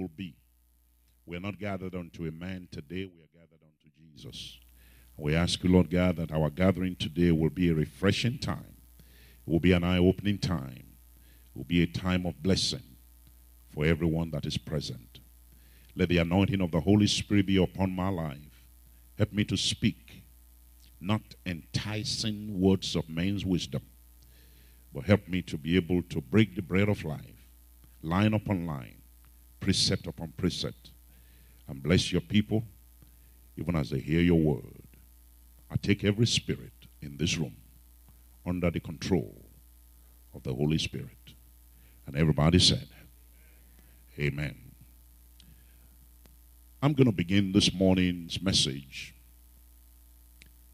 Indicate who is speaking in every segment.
Speaker 1: people be. We are not gathered unto a man today, we are gathered unto Jesus. We ask you, Lord God, that our gathering today will be a refreshing time. It will be an eye opening time. It will be a time of blessing for everyone that is present. Let the anointing of the Holy Spirit be upon my life. Help me to speak, not enticing words of man's wisdom, but help me to be able to break the bread of life, line upon line, precept upon precept, and bless your people even as they hear your word. I take every spirit in this room under the control of the Holy Spirit. And everybody said, Amen. I'm going to begin this morning's message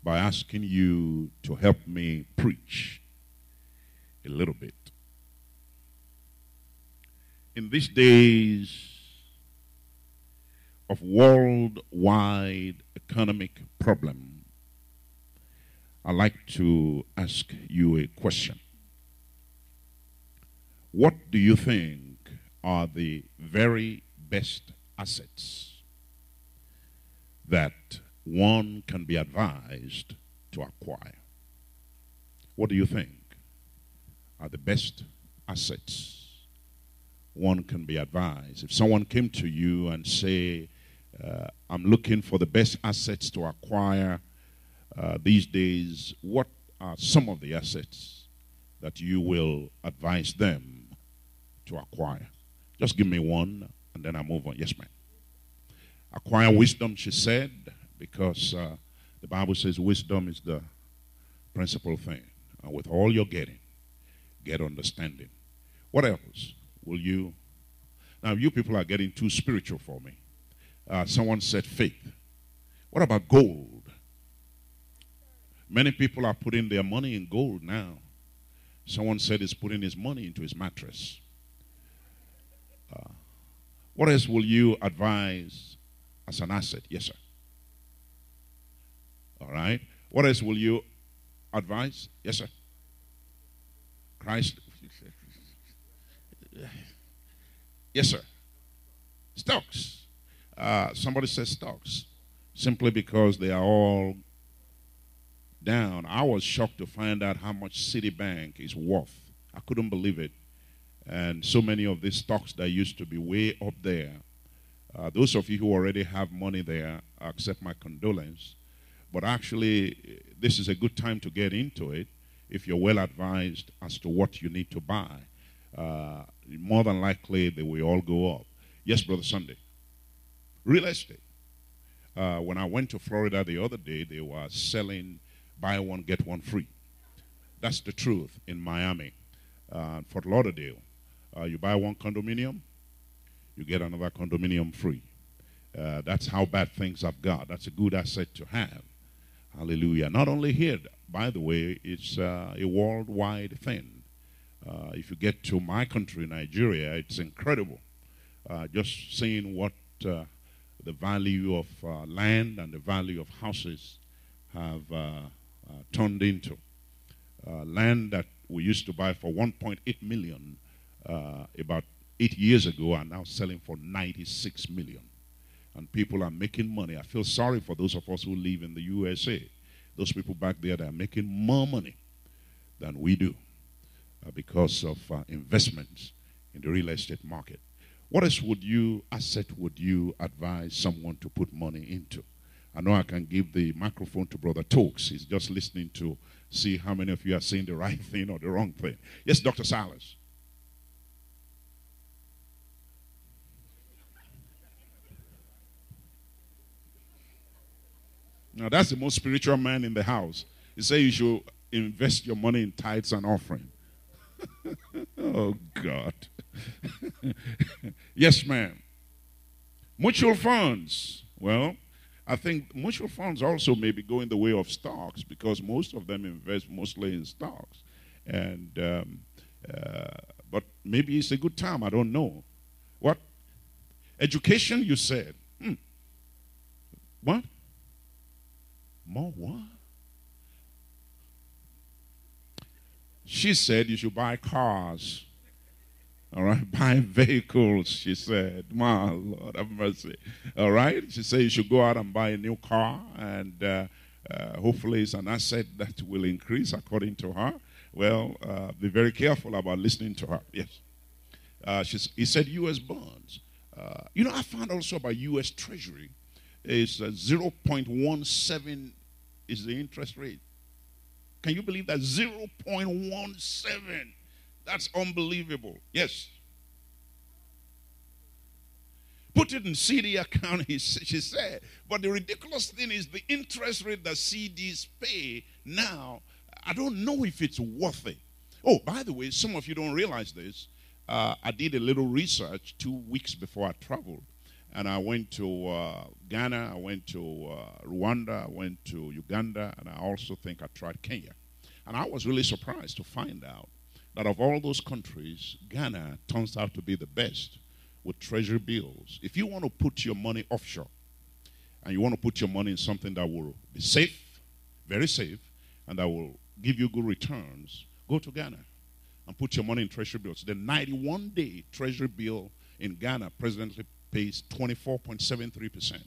Speaker 1: by asking you to help me preach a little bit. In these days of worldwide economic problem, I'd like to ask you a question. What do you think are the very best assets that one can be advised to acquire? What do you think are the best assets one can be advised? If someone came to you and say, uh, I'm looking for the best assets to acquire uh, these days, what are some of the assets that you will advise them to acquire? Just give me one and then I move on. Yes, ma'am. Acquire wisdom, she said, because uh, the Bible says wisdom is the principal thing. And with all you're getting, get understanding. What else will you? Now, you people are getting too spiritual for me. Uh, someone said faith. What about gold? Many people are putting their money in gold now. Someone said he's putting his money into his mattress. Uh, what else will you advise as an asset? Yes, sir. All right. What else will you advise? Yes, sir. Christ. Yes, sir. Stocks. Uh, somebody says stocks simply because they are all down. I was shocked to find out how much Citibank is worth. I couldn't believe it. And so many of these stocks that used to be way up there, uh, those of you who already have money there, accept my condolence. But actually, this is a good time to get into it if you're well advised as to what you need to buy. Uh, more than likely, they will all go up. Yes, Brother Sunday. Real estate. Uh, when I went to Florida the other day, they were selling buy one, get one free. That's the truth in Miami, uh, Fort Lauderdale. Uh, you buy one condominium, you get another condominium free. Uh, that's how bad things have got. That's a good asset to have. Hallelujah. Not only here, by the way, it's uh, a worldwide thing. Uh, if you get to my country, Nigeria, it's incredible. Uh, just seeing what uh, the value of land and the value of houses have turned into. land that we used to buy for 1.8 million uh, about eight years ago are now selling for 96 million. And people are making money. I feel sorry for those of us who live in the USA. Those people back there that are making more money than we do uh, because of uh, investments in the real estate market. What else would you, asset would you advise someone to put money into? I know I can give the microphone to Brother Tokes. He's just listening to see how many of you are saying the right thing or the wrong thing. Yes, Dr. Silas. Now, that's the most spiritual man in the house. He said you should invest your money in tithes and offering. Oh, God. yes, ma'am. Mutual funds. Well, I think mutual funds also may be going the way of stocks because most of them invest mostly in stocks. And, um, uh, but maybe it's a good time. I don't know. What? Education, you said. Hmm. What? More what? She said you should buy cars. All right, buy vehicles, she said. My Lord have mercy. All right, she said you should go out and buy a new car, and uh, uh, hopefully it's an asset that will increase according to her. Well, uh, be very careful about listening to her. Yes. Uh, he said U.S. bonds. Uh, you know, I found also about U.S. Treasury is 0.17 is the interest rate. Can you believe that? 0.17. That's unbelievable. Yes. Put it in CD account, he, she said. But the ridiculous thing is the interest rate that CDs pay now, I don't know if it's worth it. Oh, by the way, some of you don't realize this. Uh, I did a little research two weeks before I traveled. And I went to uh, Ghana, I went to uh, Rwanda, I went to Uganda, and I also think I tried Kenya. And I was really surprised to find out that of all those countries, Ghana turns out to be the best with treasury bills. If you want to put your money offshore and you want to put your money in something that will be safe, very safe, and that will give you good returns, go to Ghana and put your money in treasury bills. The 91 day treasury bill in Ghana presently pays 24.73%.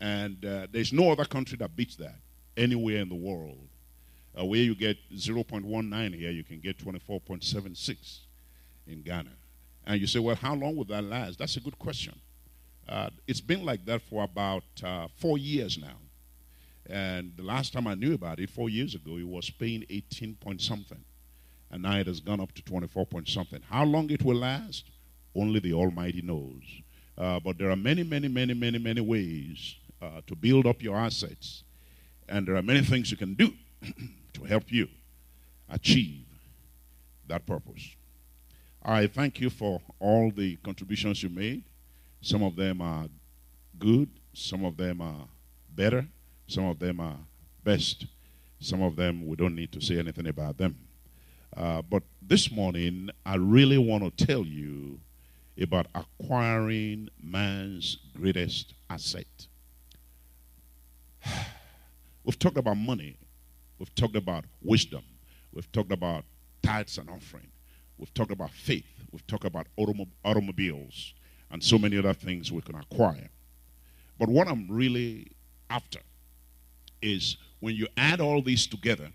Speaker 1: And uh, there's no other country that beats that anywhere in the world. Uh, where you get 0.19 here, you can get 24.76 in Ghana. And you say, well, how long will that last? That's a good question. Uh, it's been like that for about four years now. And the last time I knew about it, four years ago, it was paying 18 point something. And now it has gone up to 24 point something. How long it will last? Only the Almighty knows. Uh, but there are many, many, many, many, many ways uh, to build up your assets. And there are many things you can do to help you achieve that purpose. I thank you for all the contributions you made. Some of them are good, some of them are better, some of them are best. Some of them we don't need to say anything about them. Uh, but this morning, I really want to tell you about acquiring man's greatest asset. We've talked about money We've talked about wisdom. We've talked about tithes and offering. We've talked about faith. We've talked about automobiles and so many other things we can acquire. But what I'm really after is when you add all these together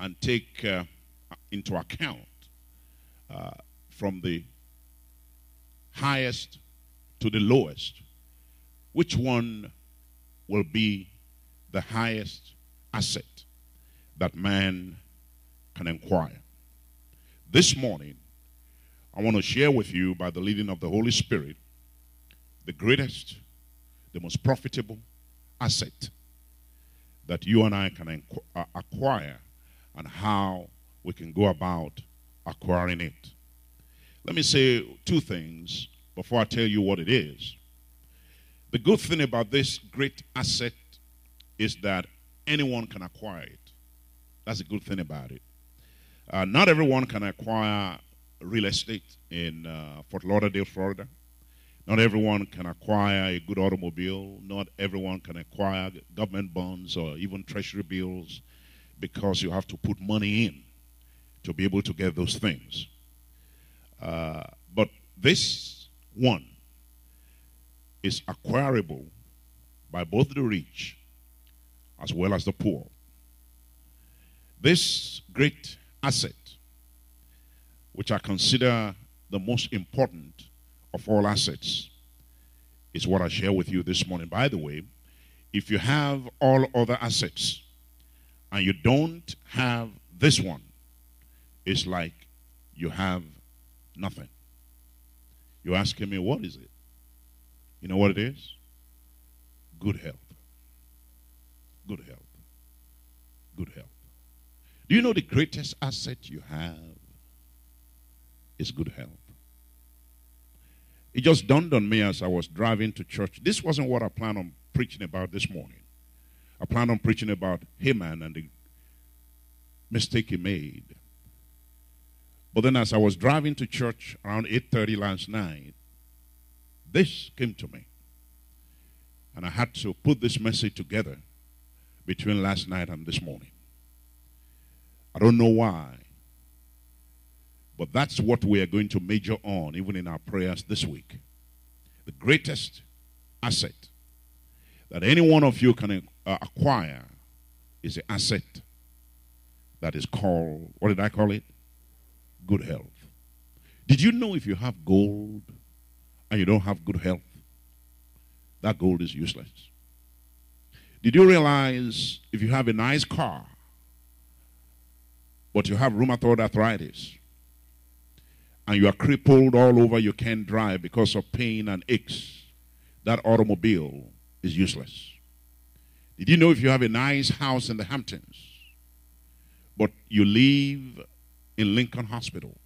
Speaker 1: and take uh, into account uh, from the highest to the lowest, which one will be the highest asset that man can inquire. This morning, I want to share with you, by the leading of the Holy Spirit, the greatest, the most profitable asset that you and I can uh, acquire and how we can go about acquiring it. Let me say two things before I tell you what it is. The good thing about this great asset is that anyone can acquire it. That's a good thing about it. Uh, not everyone can acquire real estate in uh, Fort Lauderdale, Florida. Not everyone can acquire a good automobile. Not everyone can acquire government bonds or even treasury bills because you have to put money in to be able to get those things. Uh, but this one is acquirable by both the rich as well as the poor. This great asset, which I consider the most important of all assets, is what I share with you this morning. By the way, if you have all other assets and you don't have this one, it's like you have nothing. You're asking me, what is it? You know what it is? Good health. Good health. Good health. Do you know the greatest asset you have is good health? It just dawned on me as I was driving to church. This wasn't what I planned on preaching about this morning. I planned on preaching about Haman and the mistake he made. But then as I was driving to church around 8:30 last night, this came to me. And I had to put this message together between last night and this morning. I don't know why. But that's what we are going to major on, even in our prayers this week. The greatest asset that any one of you can uh, acquire is the asset that is called, what did I call it? Good health. Did you know if you have gold and you don't have good health, that gold is useless? Did you realize if you have a nice car, but you have rheumatoid arthritis, and you are crippled all over, you can't drive because of pain and aches, that automobile is useless. Did you know if you have a nice house in the Hamptons, but you live in Lincoln Hospital,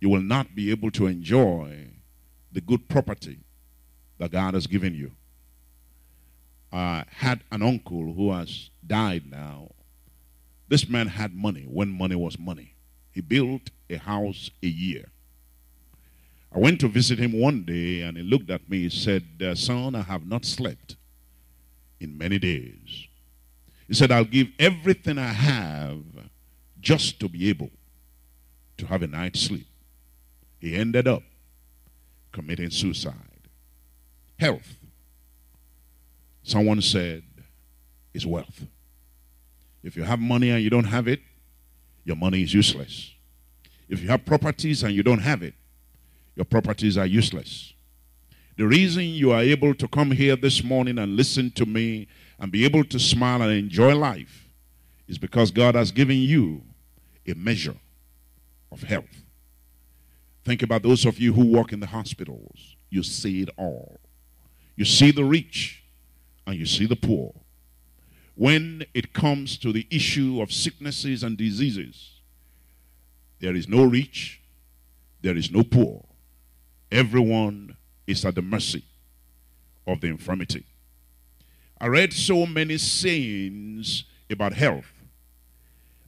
Speaker 1: you will not be able to enjoy the good property that God has given you? I had an uncle who has died now. This man had money when money was money. He built a house a year. I went to visit him one day and he looked at me. He said, uh, Son, I have not slept in many days. He said, I'll give everything I have just to be able to have a night's sleep. He ended up committing suicide. Health. Someone said, is wealth. If you have money and you don't have it, your money is useless. If you have properties and you don't have it, your properties are useless. The reason you are able to come here this morning and listen to me and be able to smile and enjoy life is because God has given you a measure of health. Think about those of you who work in the hospitals. You see it all. You see the rich and you see the poor. When it comes to the issue of sicknesses and diseases, there is no rich, there is no poor. Everyone is at the mercy of the infirmity. I read so many sayings about health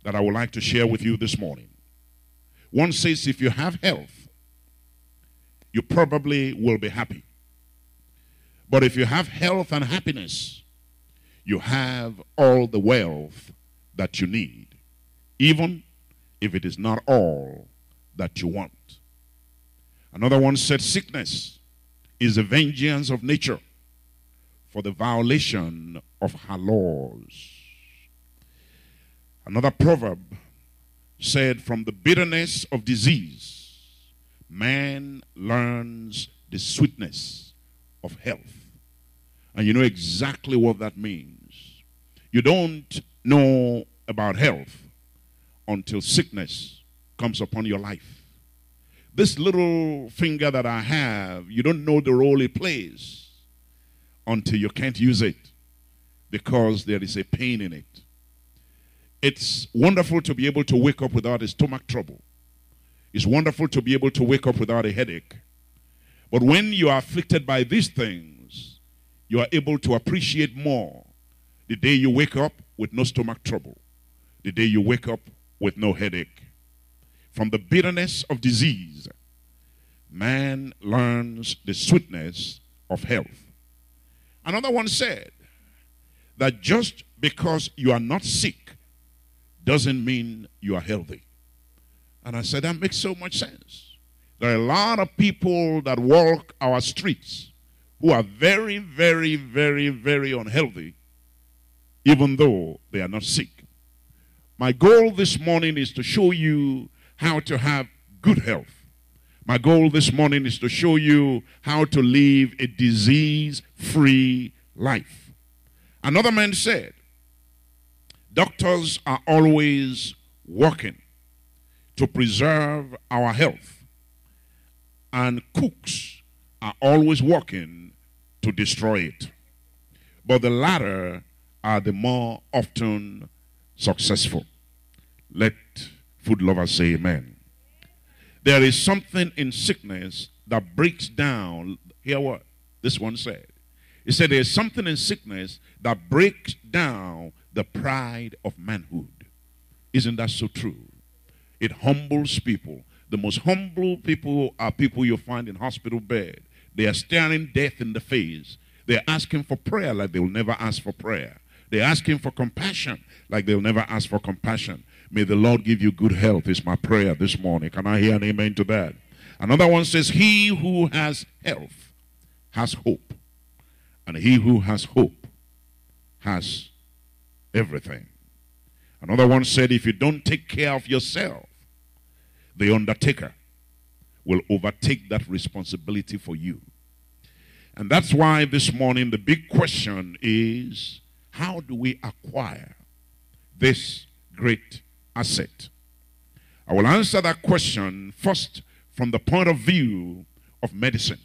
Speaker 1: that I would like to share with you this morning. One says, if you have health, you probably will be happy. But if you have health and happiness, you have all the wealth that you need, even if it is not all that you want. Another one said, Sickness is the vengeance of nature for the violation of her laws. Another proverb said, From the bitterness of disease, man learns the sweetness of health. And you know exactly what that means. You don't know about health until sickness comes upon your life. This little finger that I have, you don't know the role it plays until you can't use it because there is a pain in it. It's wonderful to be able to wake up without a stomach trouble. It's wonderful to be able to wake up without a headache. But when you are afflicted by these things, you are able to appreciate more the day you wake up with no stomach trouble, the day you wake up with no headache from the bitterness of disease, man learns the sweetness of health. Another one said that just because you are not sick doesn't mean you are healthy. And I said, that makes so much sense. There are a lot of people that walk our streets who are very, very, very, very unhealthy, even though they are not sick. My goal this morning is to show you how to have good health. My goal this morning is to show you how to live a disease free life. Another man said, Doctors are always working to preserve our health, and cooks are always working to destroy it. But the latter are the more often successful. Let Food lovers say amen. There is something in sickness that breaks down. Hear what this one said. He said there's something in sickness that breaks down the pride of manhood. Isn't that so true? It humbles people. The most humble people are people you find in hospital bed. They are staring death in the face. They're asking for prayer like they'll never ask for prayer. They're asking for compassion like they'll never ask for compassion. May the Lord give you good health, is my prayer this morning. Can I hear an amen to that? Another one says, He who has health has hope. And he who has hope has everything. Another one said, If you don't take care of yourself, the undertaker will overtake that responsibility for you. And that's why this morning the big question is how do we acquire this great asset? I will answer that question first from the point of view of medicine.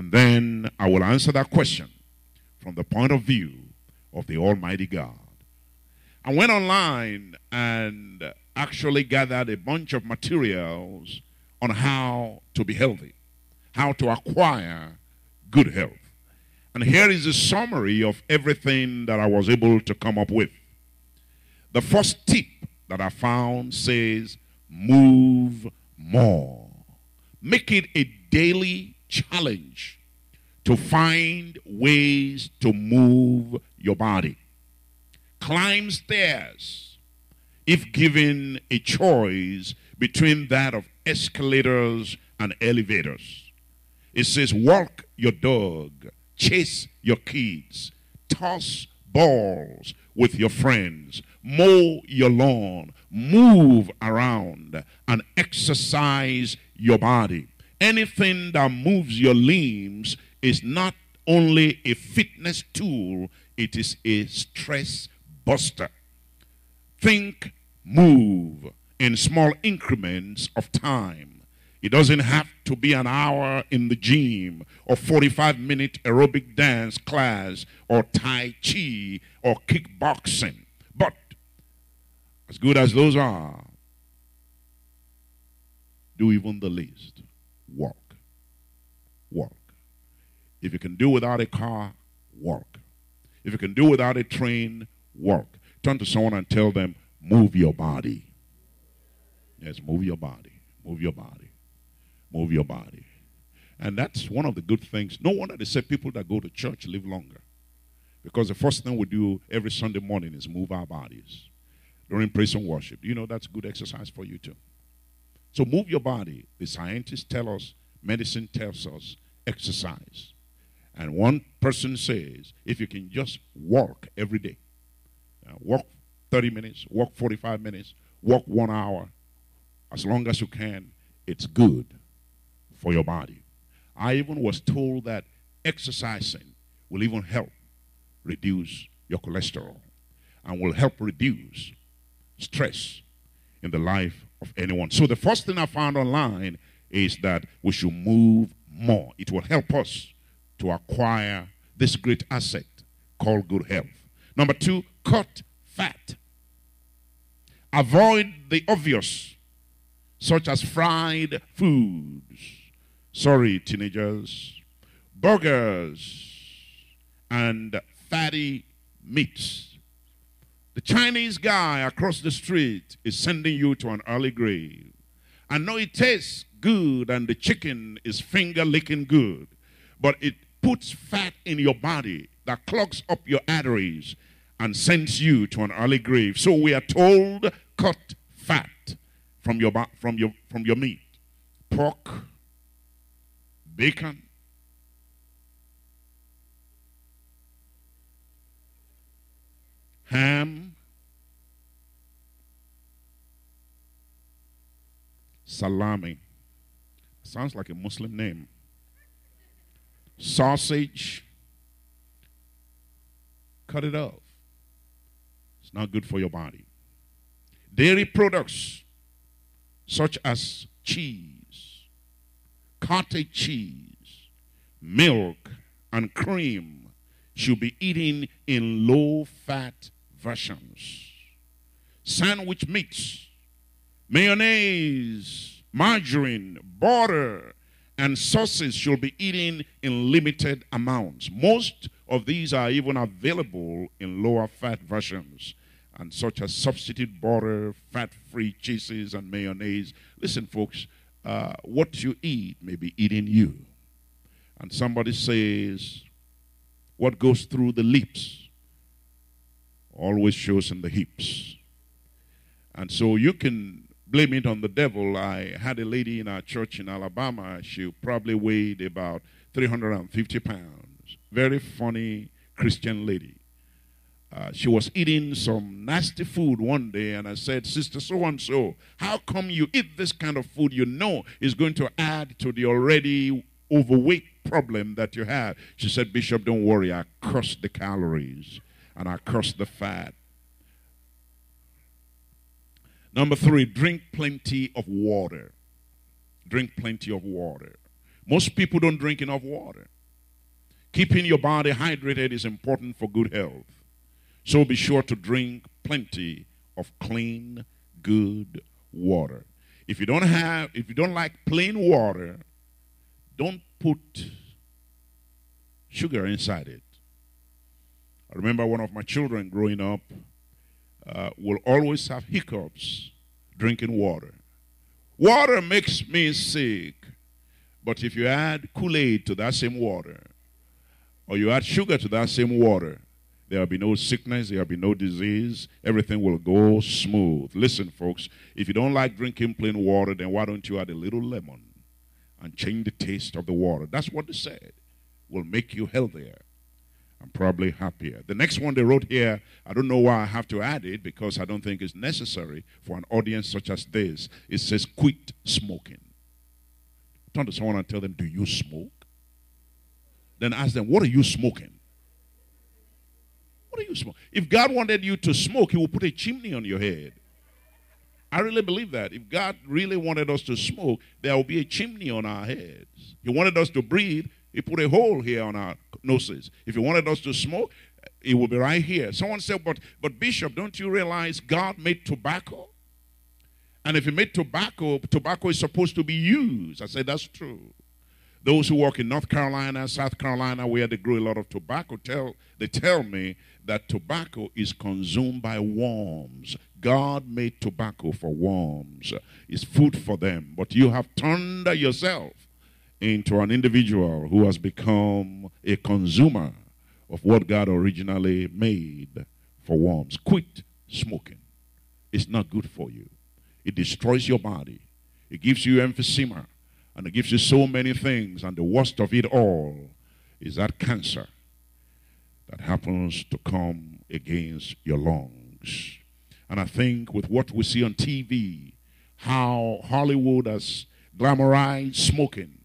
Speaker 1: And then I will answer that question from the point of view of the Almighty God. I went online and actually gathered a bunch of materials on how to be healthy, how to acquire good health. And here is a summary of everything that I was able to come up with. The first tip that I found says, move more. Make it a daily challenge to find ways to move your body. Climb stairs if given a choice between that of escalators and elevators. It says, walk your dog, chase your kids, toss balls with your friends, mow your lawn, move around, and exercise your body. Anything that moves your limbs is not only a fitness tool, it is a stress buster. Think, move in small increments of time. It doesn't have to be an hour in the gym or 45 minute aerobic dance class or Tai Chi or kickboxing. But as good as those are, do even the least. Walk. Walk. If you can do without a car, walk. If you can do without a train, walk. Turn to someone and tell them, move your body. Yes, move your body. Move your body. Move your body. And that's one of the good things. No wonder they say people that go to church live longer. Because the first thing we do every Sunday morning is move our bodies during praise and worship. You know that's good exercise for you too. So move your body. The scientists tell us, medicine tells us, exercise. And one person says, if you can just walk every day, uh, walk 30 minutes, walk 45 minutes, walk one hour, as long as you can, it's good for your body. I even was told that exercising will even help reduce your cholesterol and will help reduce stress in the life of anyone. So the first thing I found online is that we should move more. It will help us to acquire this great asset called good health. Number two, cut fat. Avoid the obvious, such as fried foods. Sorry, teenagers. Burgers and fatty meats. The Chinese guy across the street is sending you to an early grave. I know it tastes good and the chicken is finger licking good, but it puts fat in your body that clogs up your arteries and sends you to an early grave. So we are told cut fat from your from your from your meat. Pork, bacon, ham, salami. Sounds like a Muslim name sausage, cut it off. It's not good for your body. Dairy products such as cheese, cottage cheese, milk, and cream should be eaten in low fat versions. Sandwich meats, mayonnaise, margarine, butter, and sauces should be eaten in limited amounts. Most of these are even available in lower fat versions, and such as substitute butter, fat free cheeses, and mayonnaise. Listen, folks, uh, what you eat may be eating you. And somebody says, what goes through the lips always shows in the hips. And so you can blame it on the devil. I had a lady in our church in Alabama. She probably weighed about 350 pounds. Very funny Christian lady. Uh, she was eating some nasty food one day, and I said, Sister so and so, how come you eat this kind of food you know is going to add to the already overweight problem that you have? She said, Bishop, don't worry, I curse the calories and I curse the fat. Number three, drink plenty of water. Drink plenty of water. Most people don't drink enough water. Keeping your body hydrated is important for good health. So be sure to drink plenty of clean, good water. If you don't have, if you don't like plain water, don't put sugar inside it. I remember one of my children growing up uh, will always have hiccups drinking water. Water makes me sick, but if you add Kool Aid to that same water, or you add sugar to that same water, there will be no sickness, there will be no disease. Everything will go smooth. Listen, folks, if you don't like drinking plain water, then why don't you add a little lemon and change the taste of the water? That's what they said. Will make you healthier and probably happier. The next one they wrote here, I don't know why I have to add it because I don't think it's necessary for an audience such as this. It says, quit smoking. Turn to someone and tell them, Do you smoke? Then ask them, What are you smoking? What are you smoking? If God wanted you to smoke, He would put a chimney on your head. I really believe that. If God really wanted us to smoke, there will be a chimney on our heads. He wanted us to breathe, He put a hole here on our noses. If He wanted us to smoke, it would be right here. Someone said, but, but Bishop, don't you realize God made tobacco? And if He made tobacco, tobacco is supposed to be used. I said, that's true. Those who work in North Carolina, South Carolina, where they grow a lot of tobacco, tell they tell me that tobacco is consumed by worms. God made tobacco for worms. It's food for them. But you have turned yourself into an individual who has become a consumer of what God originally made for worms. Quit smoking. It's not good for you. It destroys your body. It gives you emphysema. And it gives you so many things. And the worst of it all is that cancer that happens to come against your lungs. And I think with what we see on TV, how Hollywood has glamorized smoking,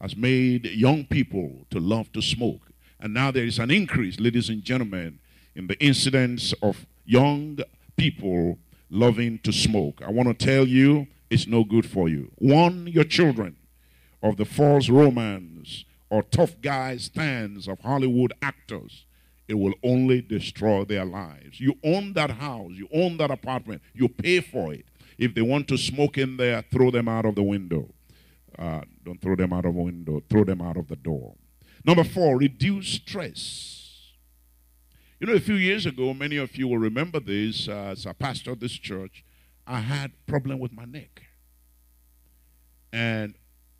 Speaker 1: has made young people to love to smoke. And now there is an increase, ladies and gentlemen, in the incidence of young people loving to smoke. I want to tell you it's no good for you. Warn your children of the false romance or tough guy stands of Hollywood actors. It will only destroy their lives. You own that house, you own that apartment, you pay for it. If they want to smoke in there, throw them out of the window. Uh, don't throw them out of the window, throw them out of the door. Number four, reduce stress. You know, a few years ago, many of you will remember this. Uh, as a pastor of this church, I had problem with my neck, and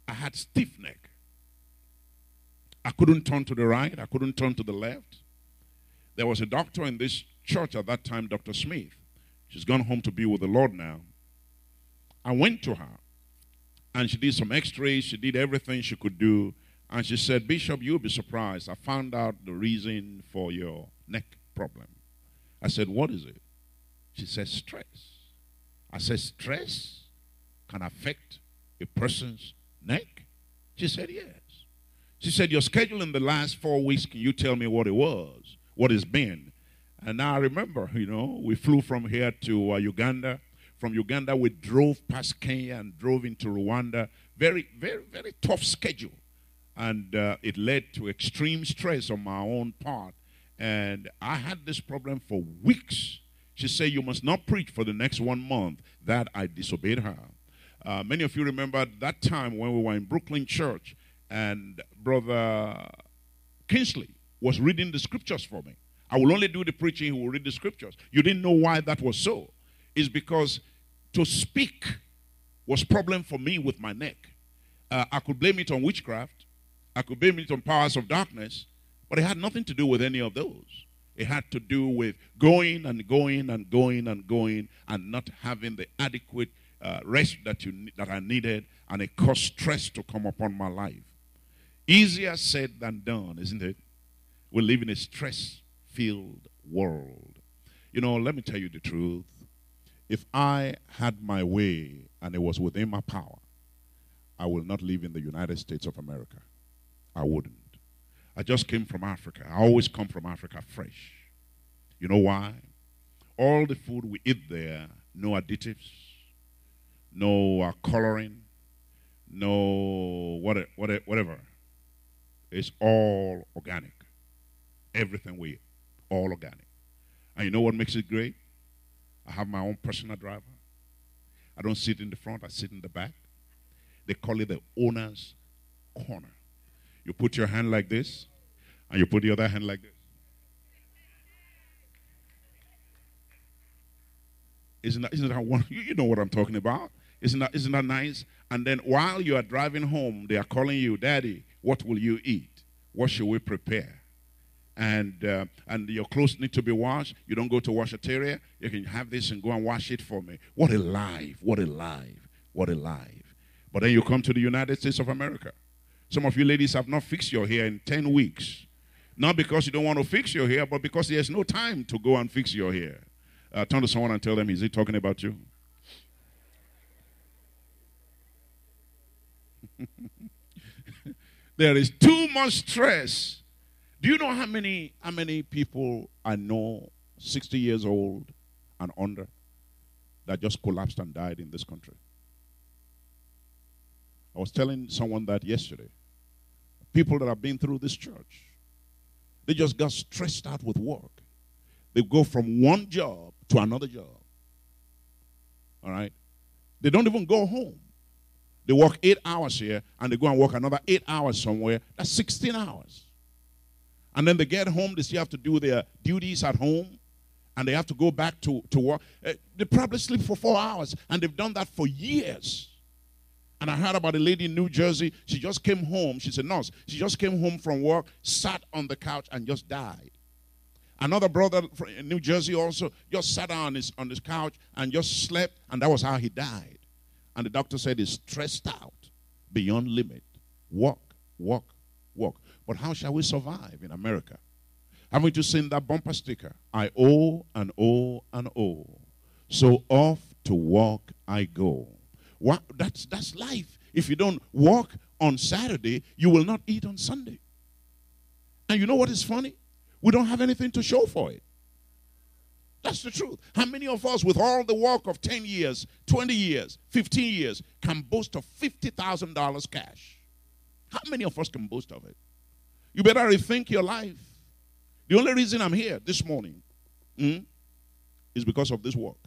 Speaker 1: I had stiff neck. I couldn't turn to the right. I couldn't turn to the left. There was a doctor in this church at that time, Dr. Smith. She's gone home to be with the Lord now. I went to her, and she did some x-rays. She did everything she could do. And she said, Bishop, you'll be surprised. I found out the reason for your neck problem. I said, What is it? She said, Stress. I said, Stress can affect a person's neck? She said, Yes. She said, Your schedule in the last four weeks, can you tell me what it was? What it's been? And I remember, you know, we flew from here to uh, Uganda. From Uganda, we drove past Kenya and drove into Rwanda. Very, very, very tough schedule. And uh, it led to extreme stress on my own part. And I had this problem for weeks. She said, You must not preach for the next one month. That I disobeyed her. Uh, many of you remember that time when we were in Brooklyn Church and Brother Kingsley was reading the scriptures for me. I will only do the preaching, he will read the scriptures. You didn't know why that was so. It's because to speak was problem for me with my neck. Uh, I could blame it on witchcraft. I could blame it on powers of darkness, but it had nothing to do with any of those. It had to do with going and going and going and going and not having the adequate uh, rest that you that I needed, and it caused stress to come upon my life. Easier said than done, isn't it? We live in a stress-filled world. You know, let me tell you the truth. If I had my way and it was within my power, I will not live in the United States of America. I wouldn't. I just came from Africa. I always come from Africa fresh. You know why? All the food we eat there, no additives, no uh, coloring, no whatever. It's all organic. Everything we eat, all organic. And you know what makes it great? I have my own personal driver. I don't sit in the front, I sit in the back. They call it the owner's corner. You put your hand like this, and you put the other hand like this. Isn't that, isn't that one? You know what I'm talking about. Isn't that, isn't that nice? And then while you are driving home, they are calling you, Daddy, what will you eat? What should we prepare? And, uh, and your clothes need to be washed. You don't go to wash washateria. You can have this and go and wash it for me. What a life. What a life. What a life. But then you come to the United States of America. Some of you ladies have not fixed your hair in 10 weeks. Not because you don't want to fix your hair, but because there's no time to go and fix your hair. Uh, turn to someone and tell them, is he talking about you? there is too much stress. Do you know how many how many people I know 60 years old and under that just collapsed and died in this country? I was telling someone that yesterday. People that have been through this church, they just got stressed out with work. They go from one job to another job. All right? They don't even go home. They work eight hours here and they go and work another eight hours somewhere. That's 16 hours. And then they get home, they still have to do their duties at home and they have to go back to, to work. Uh, they probably sleep for four hours and they've done that for years. And I heard about a lady in New Jersey. She just came home. She's a nurse. She just came home from work, sat on the couch, and just died. Another brother in New Jersey also just sat on his, on his couch and just slept, and that was how he died. And the doctor said he's stressed out beyond limit. Walk, walk, walk. But how shall we survive in America? Having to send that bumper sticker, I owe and owe and owe. So off to walk I go. What, that's, that's life. If you don't walk on Saturday, you will not eat on Sunday. And you know what is funny? We don't have anything to show for it. That's the truth. How many of us, with all the work of 10 years, 20 years, 15 years, can boast of $50,000 cash? How many of us can boast of it? You better rethink your life. The only reason I'm here this morning mm, is because of this work.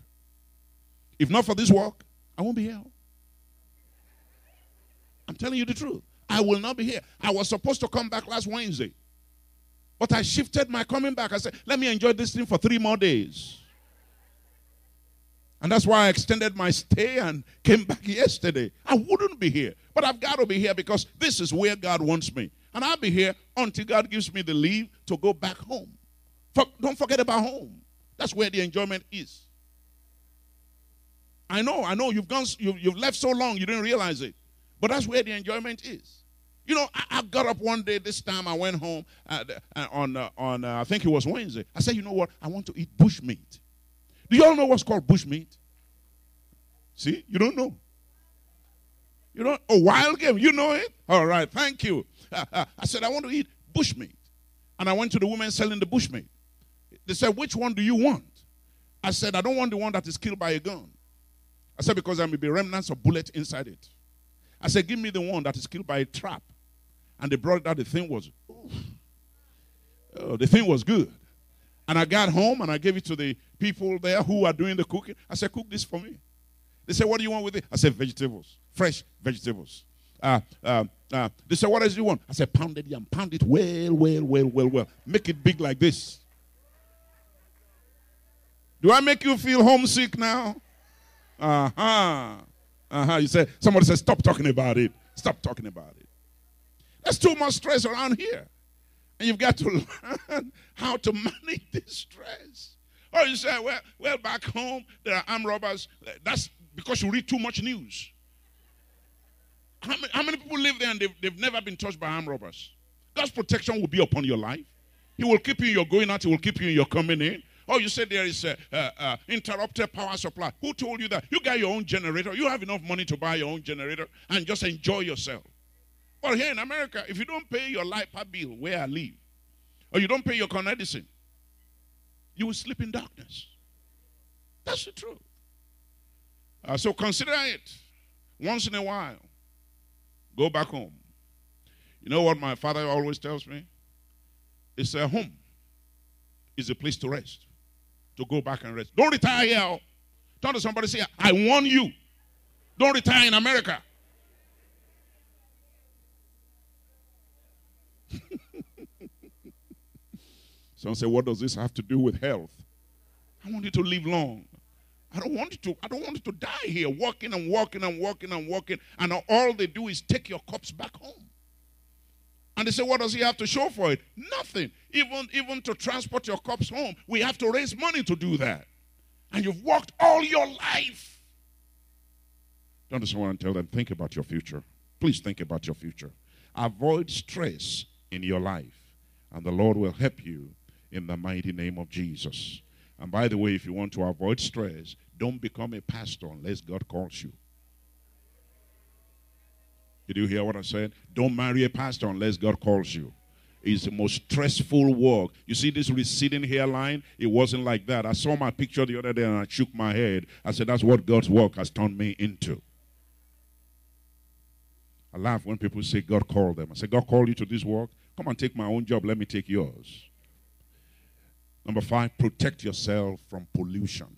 Speaker 1: If not for this work, I won't be here. I'm telling you the truth. I will not be here. I was supposed to come back last Wednesday. But I shifted my coming back. I said, let me enjoy this thing for three more days. And that's why I extended my stay and came back yesterday. I wouldn't be here. But I've got to be here because this is where God wants me. And I'll be here until God gives me the leave to go back home. For, don't forget about home. That's where the enjoyment is. I know, I know. You've gone, you've, you've left so long, you didn't realize it. But that's where the enjoyment is. You know, I, I got up one day. This time I went home uh, uh, on uh, on uh, I think it was Wednesday. I said, you know what? I want to eat bush meat. Do you all know what's called bush meat? See, you don't know. You know, oh, a wild game. You know it. All right, thank you. I said I want to eat bush meat, and I went to the woman selling the bush meat. They said, which one do you want? I said, I don't want the one that is killed by a gun. I said because there may be remnants of bullet inside it. I said, Give me the one that is killed by a trap. And they brought out. The thing was, oh, the thing was good. And I got home and I gave it to the people there who are doing the cooking. I said, Cook this for me. They said, What do you want with it? I said, Vegetables, fresh vegetables. Uh, uh, uh, they said, What else do you want? I said, Pounded yam. Pound it well, well, well, well, well. Make it big like this. Do I make you feel homesick now? Uh huh. Uh-huh. You say somebody says, stop talking about it. Stop talking about it. There's too much stress around here. And you've got to learn how to manage this stress. Or you say, well, well, back home there are armed robbers. That's because you read too much news. How many, how many people live there and they've, they've never been touched by armed robbers? God's protection will be upon your life. He will keep you in your going out. He will keep you in your coming in. Oh, you said there is a, a, a, interrupted power supply. Who told you that? You got your own generator. You have enough money to buy your own generator and just enjoy yourself. But here in America, if you don't pay your light bill where I live, or you don't pay your con you will sleep in darkness. That's the truth. Uh, so consider it once in a while. Go back home. You know what my father always tells me? It's a home is a place to rest, to go back and rest. Don't retire here. Turn to somebody say, I warn you. Don't retire in America. Some say, what does this have to do with health? I want you to live long. I don't want to, I don't want to die here, walking and walking and walking and walking, and all they do is take your cups back home. And they say, what does he have to show for it? Nothing. Even, even to transport your cups home, we have to raise money to do that. And you've worked all your life. Don't just want to tell them, think about your future. Please think about your future. Avoid stress in your life, and the Lord will help you in the mighty name of Jesus. And by the way, if you want to avoid stress, don't become a pastor unless God calls you. Did you hear what I said? Don't marry a pastor unless God calls you. It's the most stressful work. You see this receding hairline? It wasn't like that. I saw my picture the other day and I shook my head. I said, That's what God's work has turned me into. I laugh when people say God called them. I say, God called you to this work? Come and take my own job. Let me take yours. Number five, protect yourself from pollution.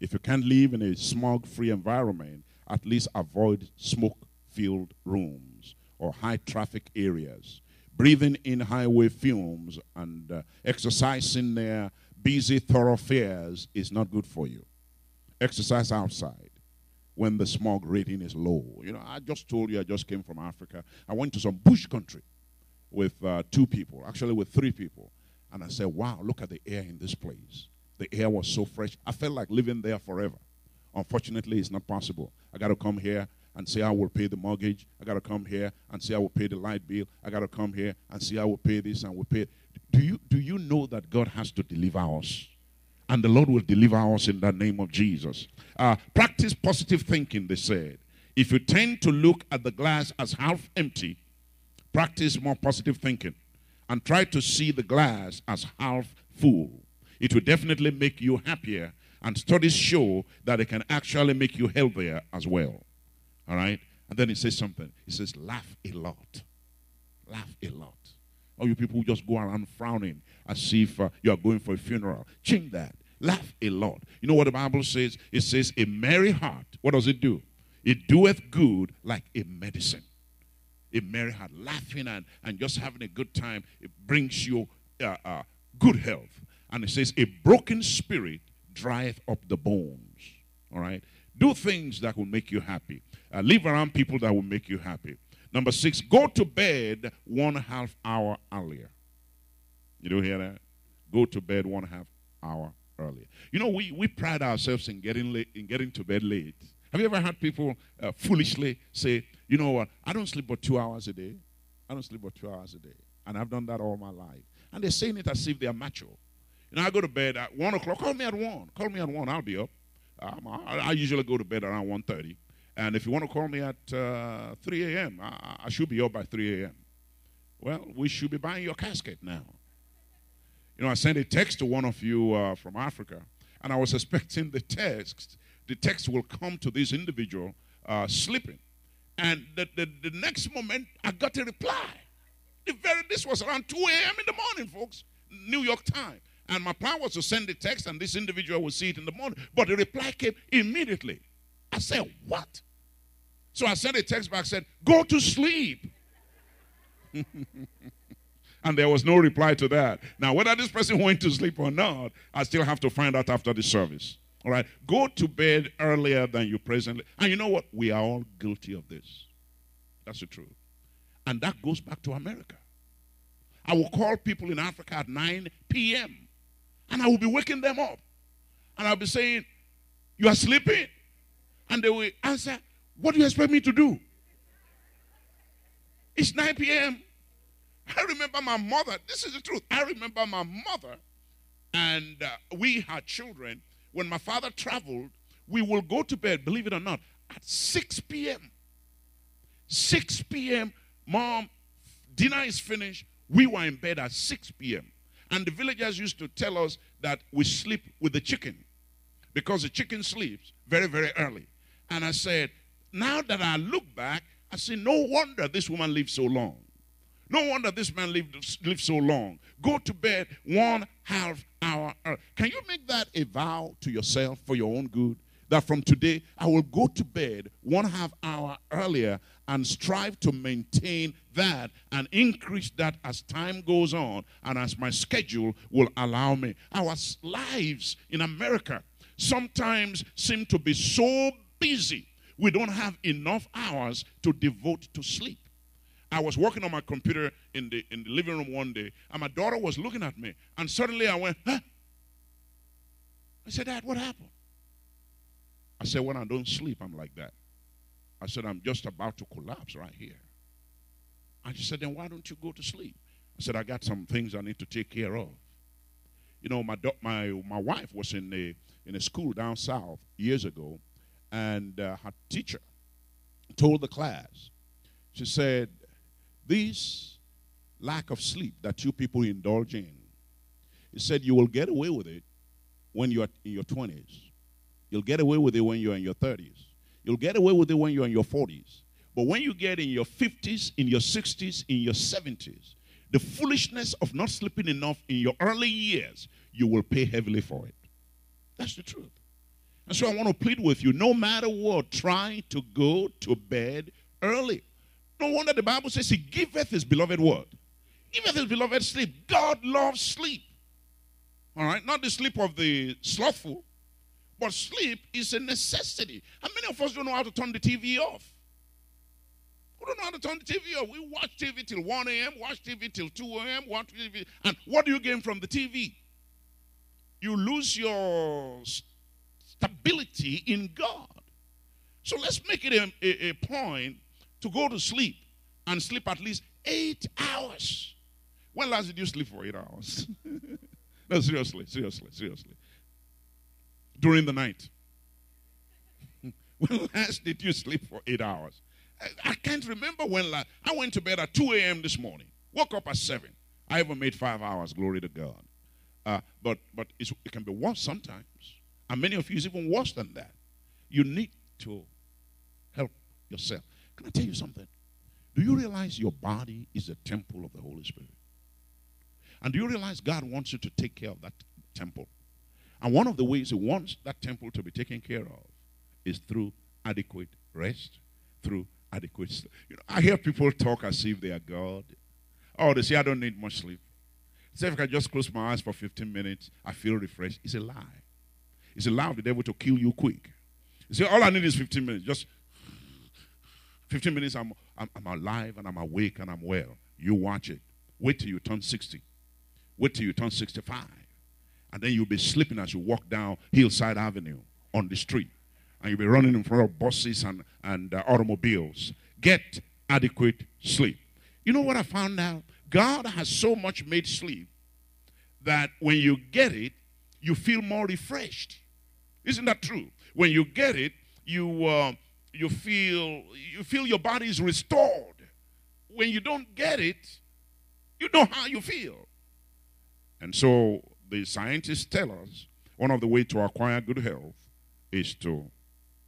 Speaker 1: If you can't live in a smog free environment, at least avoid smoke filled rooms or high traffic areas. Breathing in highway fumes and uh, exercising near busy thoroughfares is not good for you. Exercise outside when the smog rating is low. You know, I just told you I just came from Africa. I went to some bush country with uh, two people, actually with three people. And I said, wow, look at the air in this place. The air was so fresh. I felt like living there forever. Unfortunately, it's not possible. I got to come here and say I will pay the mortgage. I got to come here and say I will pay the light bill. I got to come here and say I will pay this and will pay. Do you, do you know that God has to deliver us? And the Lord will deliver us in the name of Jesus. Uh, practice positive thinking, they said. If you tend to look at the glass as half empty, practice more positive thinking and try to see the glass as half full. It will definitely make you happier, and studies show that it can actually make you healthier as well. All right? And then it says something. It says, laugh a lot. Laugh a lot. All you people who just go around frowning as if uh, you are going for a funeral. Change that. Laugh a lot. You know what the Bible says? It says, a merry heart. What does it do? It doeth good like a medicine a merry heart, laughing and, and just having a good time, it brings you uh, uh, good health. And it says, a broken spirit drieth up the bones. All right? Do things that will make you happy. Uh, live around people that will make you happy. Number six, go to bed one half hour earlier. You don't hear that? Go to bed one half hour earlier. You know, we, we pride ourselves in getting late, in getting to bed late. Have you ever had people uh, foolishly say, you know what? I don't sleep but two hours a day. I don't sleep but two hours a day. And I've done that all my life. And they're saying it as if they're macho. You know, I go to bed at 1 o'clock. Call me at 1. Call me at 1. I'll be up. I, I, usually go to bed around 1.30. And if you want to call me at uh, 3 a.m., I, I should be up by 3 a.m. Well, we should be buying your casket now. You know, I sent a text to one of you uh, from Africa, and I was expecting the text. The text will come to this individual uh, sleeping. And the, the, the next moment, I got a reply. The very, this was around 2 a.m. in the morning, folks, New York time. And my plan was to send the text, and this individual would see it in the morning. But the reply came immediately. I said, What? So I sent a text back, said, Go to sleep. and there was no reply to that. Now, whether this person went to sleep or not, I still have to find out after the service. All right. Go to bed earlier than you presently. And you know what? We are all guilty of this. That's the truth. And that goes back to America. I will call people in Africa at 9 p.m. and I will be waking them up. And I'll be saying, You are sleeping? And they will answer, What do you expect me to do? It's 9 p.m. I remember my mother. This is the truth. I remember my mother, and uh, we had children. When my father traveled, we will go to bed, believe it or not, at 6 p.m. 6 p.m., mom, dinner is finished. We were in bed at 6 p.m. And the villagers used to tell us that we sleep with the chicken because the chicken sleeps very, very early. And I said, now that I look back, I say, no wonder this woman lived so long. No wonder this man lived, lived so long. Go to bed one half hour. Can you make that a vow to yourself for your own good? that from today I will go to bed one half hour earlier and strive to maintain that and increase that as time goes on and as my schedule will allow me. Our lives in America sometimes seem to be so busy, we don't have enough hours to devote to sleep. I was working on my computer in the in the living room one day, and my daughter was looking at me, and suddenly I went, huh? I said, Dad, what happened? I said, when I don't sleep, I'm like that. I said, I'm just about to collapse right here. She said, then why don't you go to sleep? I said, I got some things I need to take care of. You know, my, my, my wife was in a, in a school down south years ago, and uh, her teacher told the class, she said, this lack of sleep that you people indulge in, he said, you will get away with it when you're in your 20s. You'll get away with it when you're in your 30s. You'll get away with it when you're in your 40s. But when you get in your 50s, in your 60s, in your 70s, the foolishness of not sleeping enough in your early years, you will pay heavily for it. That's the truth. And so I want to plead with you no matter what, try to go to bed early. No wonder the Bible says he giveth his beloved word. Giveth his beloved sleep. God loves sleep. All right? Not the sleep of the slothful, but sleep is a necessity. And many of us don't know how to turn the TV off? We don't know how to turn the TV off. We watch TV till 1 a.m., watch TV till 2 a.m., watch TV. And what do you gain from the TV? You lose your stability in God. So let's make it a, a, a point to go to sleep and sleep at least eight hours. When last did you sleep for eight hours? no, seriously, seriously, seriously during the night? when last did you sleep for eight hours? I, can't remember when last. I went to bed at 2 a.m. this morning, woke up at 7. I even made five hours, glory to God. Uh, but but it can be worse sometimes. And many of you is even worse than that. You need to help yourself. Can I tell you something? Do you realize your body is a temple of the Holy Spirit? And do you realize God wants you to take care of that temple? And one of the ways he wants that temple to be taken care of is through adequate rest, through adequate sleep. You know, I hear people talk as if they are God. Oh, they say, I don't need much sleep. Say, if I can just close my eyes for 15 minutes, I feel refreshed. It's a lie. It's a lie of the devil to kill you quick. You say, all I need is 15 minutes. Just 15 minutes, I'm, I'm, I'm alive and I'm awake and I'm well. You watch it. Wait till you turn 60. Wait till you turn 65 and then you'll be sleeping as you walk down Hillside Avenue on the street. And you'll be running in front of buses and, and uh, automobiles. Get adequate sleep. You know what I found out? God has so much made sleep that when you get it, you feel more refreshed. Isn't that true? When you get it, you, uh, you, feel, you feel your body is restored. When you don't get it, you know how you feel. And so the scientists tell us one of the ways to acquire good health is to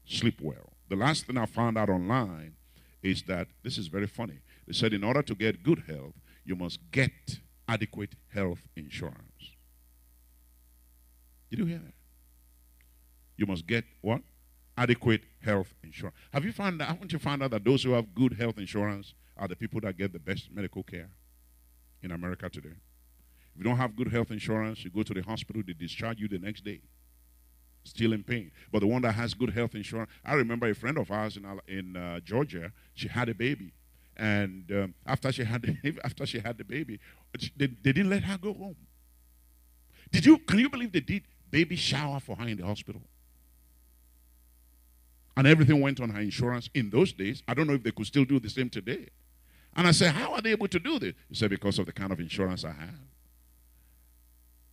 Speaker 1: sleep well. The last thing I found out online is that this is very funny. They said in order to get good health, you must get adequate health insurance. Did you hear that? You must get what? Adequate health insurance. Have you found that? Haven't you found out that those who have good health insurance are the people that get the best medical care in America today? If you don't have good health insurance, you go to the hospital, they discharge you the next day. Still in pain. But the one that has good health insurance, I remember a friend of ours in, in uh, Georgia, she had a baby. And um, after she had the, after she had the baby, they, they didn't let her go home. Did you? Can you believe they did baby shower for her in the hospital? And everything went on her insurance in those days. I don't know if they could still do the same today. And I said, How are they able to do this? He said, Because of the kind of insurance I have.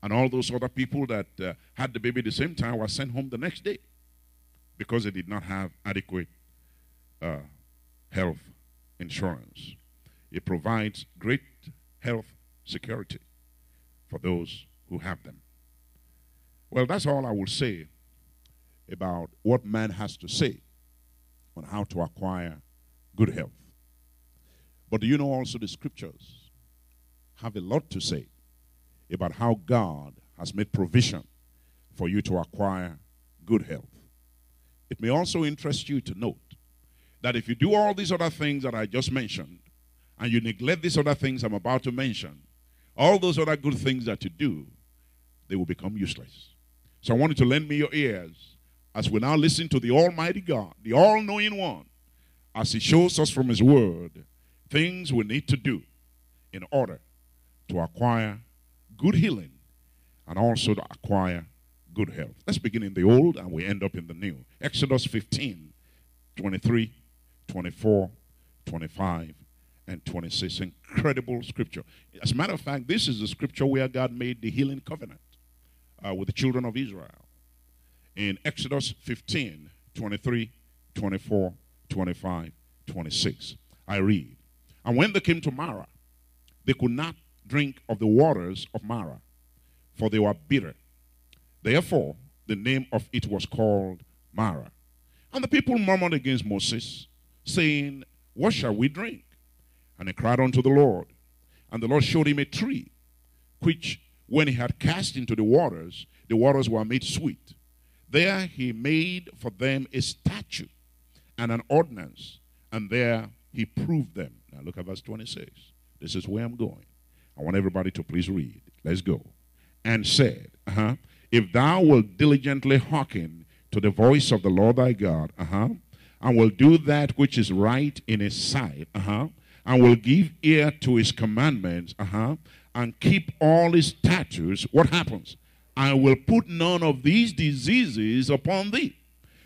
Speaker 1: And all those other people that uh, had the baby the same time were sent home the next day because they did not have adequate uh, health insurance. It provides great health security for those who have them. Well, that's all I will say about what man has to say on how to acquire good health. But do you know also the scriptures have a lot to say about how God has made provision for you to acquire good health? It may also interest you to note that if you do all these other things that I just mentioned, and you neglect these other things I'm about to mention, all those other good things that you do, they will become useless. So I want you to lend me your ears as we now listen to the Almighty God, the all knowing one, as He shows us from His Word things we need to do in order to acquire good healing and also to acquire good health. Let's begin in the old and we end up in the new. Exodus 15, 23, 24, 25, and 26. Incredible scripture. As a matter of fact, this is the scripture where God made the healing covenant uh, with the children of Israel in Exodus 15 23, 24, 25, 26. I read. And when they came to Marah, they could not drink of the waters of Marah, for they were bitter. Therefore, the name of it was called Marah. And the people murmured against Moses, saying, What shall we drink? And he cried unto the Lord. And the Lord showed him a tree, which when he had cast into the waters, the waters were made sweet. There he made for them a statute and an ordinance, and there he proved them. Now look at verse 26. This is where I'm going. I want everybody to please read. Let's go. And said, uh-huh, If thou wilt diligently hearken to the voice of the Lord thy God, uh-huh, and will do that which is right in his sight, uh-huh, and will give ear to his commandments, uh-huh, and keep all his statutes, what happens? I will put none of these diseases upon thee,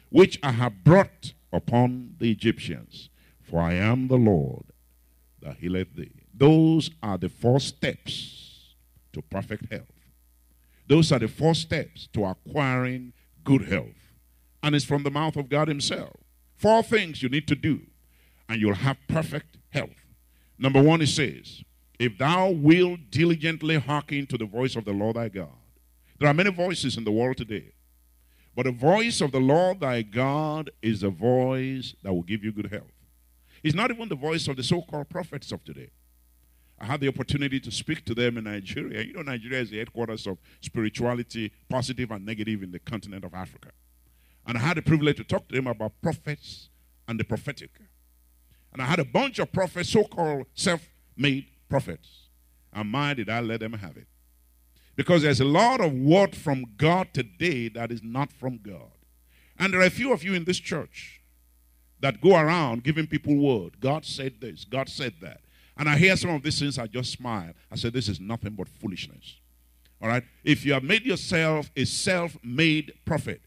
Speaker 1: which I have brought upon the Egyptians. For I am the Lord that healeth thee. Those are the four steps to perfect health. Those are the four steps to acquiring good health. And it's from the mouth of God Himself. Four things you need to do, and you'll have perfect health. Number one, it says, If thou wilt diligently hearken to the voice of the Lord thy God, there are many voices in the world today. But the voice of the Lord thy God is a voice that will give you good health. It's not even the voice of the so called prophets of today. I had the opportunity to speak to them in Nigeria. You know, Nigeria is the headquarters of spirituality, positive and negative, in the continent of Africa. And I had the privilege to talk to them about prophets and the prophetic. And I had a bunch of prophets, so called self made prophets. And my, did I let them have it. Because there's a lot of word from God today that is not from God. And there are a few of you in this church that go around giving people word. God said this, God said that. And I hear some of these things, I just smile. I say, This is nothing but foolishness. All right? If you have made yourself a self made prophet,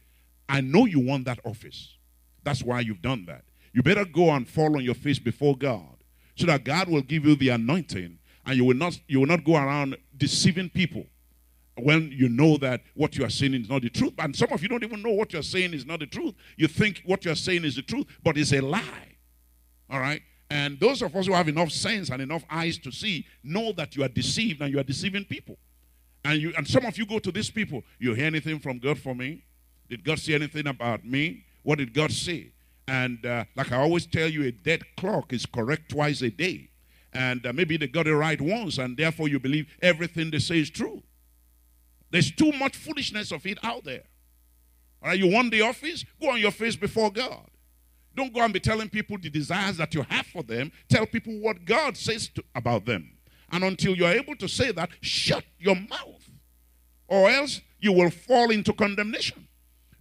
Speaker 1: I know you want that office. That's why you've done that. You better go and fall on your face before God so that God will give you the anointing and you will not, you will not go around deceiving people when you know that what you are saying is not the truth. And some of you don't even know what you're saying is not the truth. You think what you're saying is the truth, but it's a lie. All right? And those of us who have enough sense and enough eyes to see know that you are deceived and you are deceiving people. And you and some of you go to these people, you hear anything from God for me? Did God say anything about me? What did God say? And uh, like I always tell you, a dead clock is correct twice a day. And uh, maybe they got it right once, and therefore you believe everything they say is true. There's too much foolishness of it out there. All right, you want the office? Go on your face before God. Don't go and be telling people the desires that you have for them. Tell people what God says to, about them. And until you're able to say that, shut your mouth. Or else you will fall into condemnation.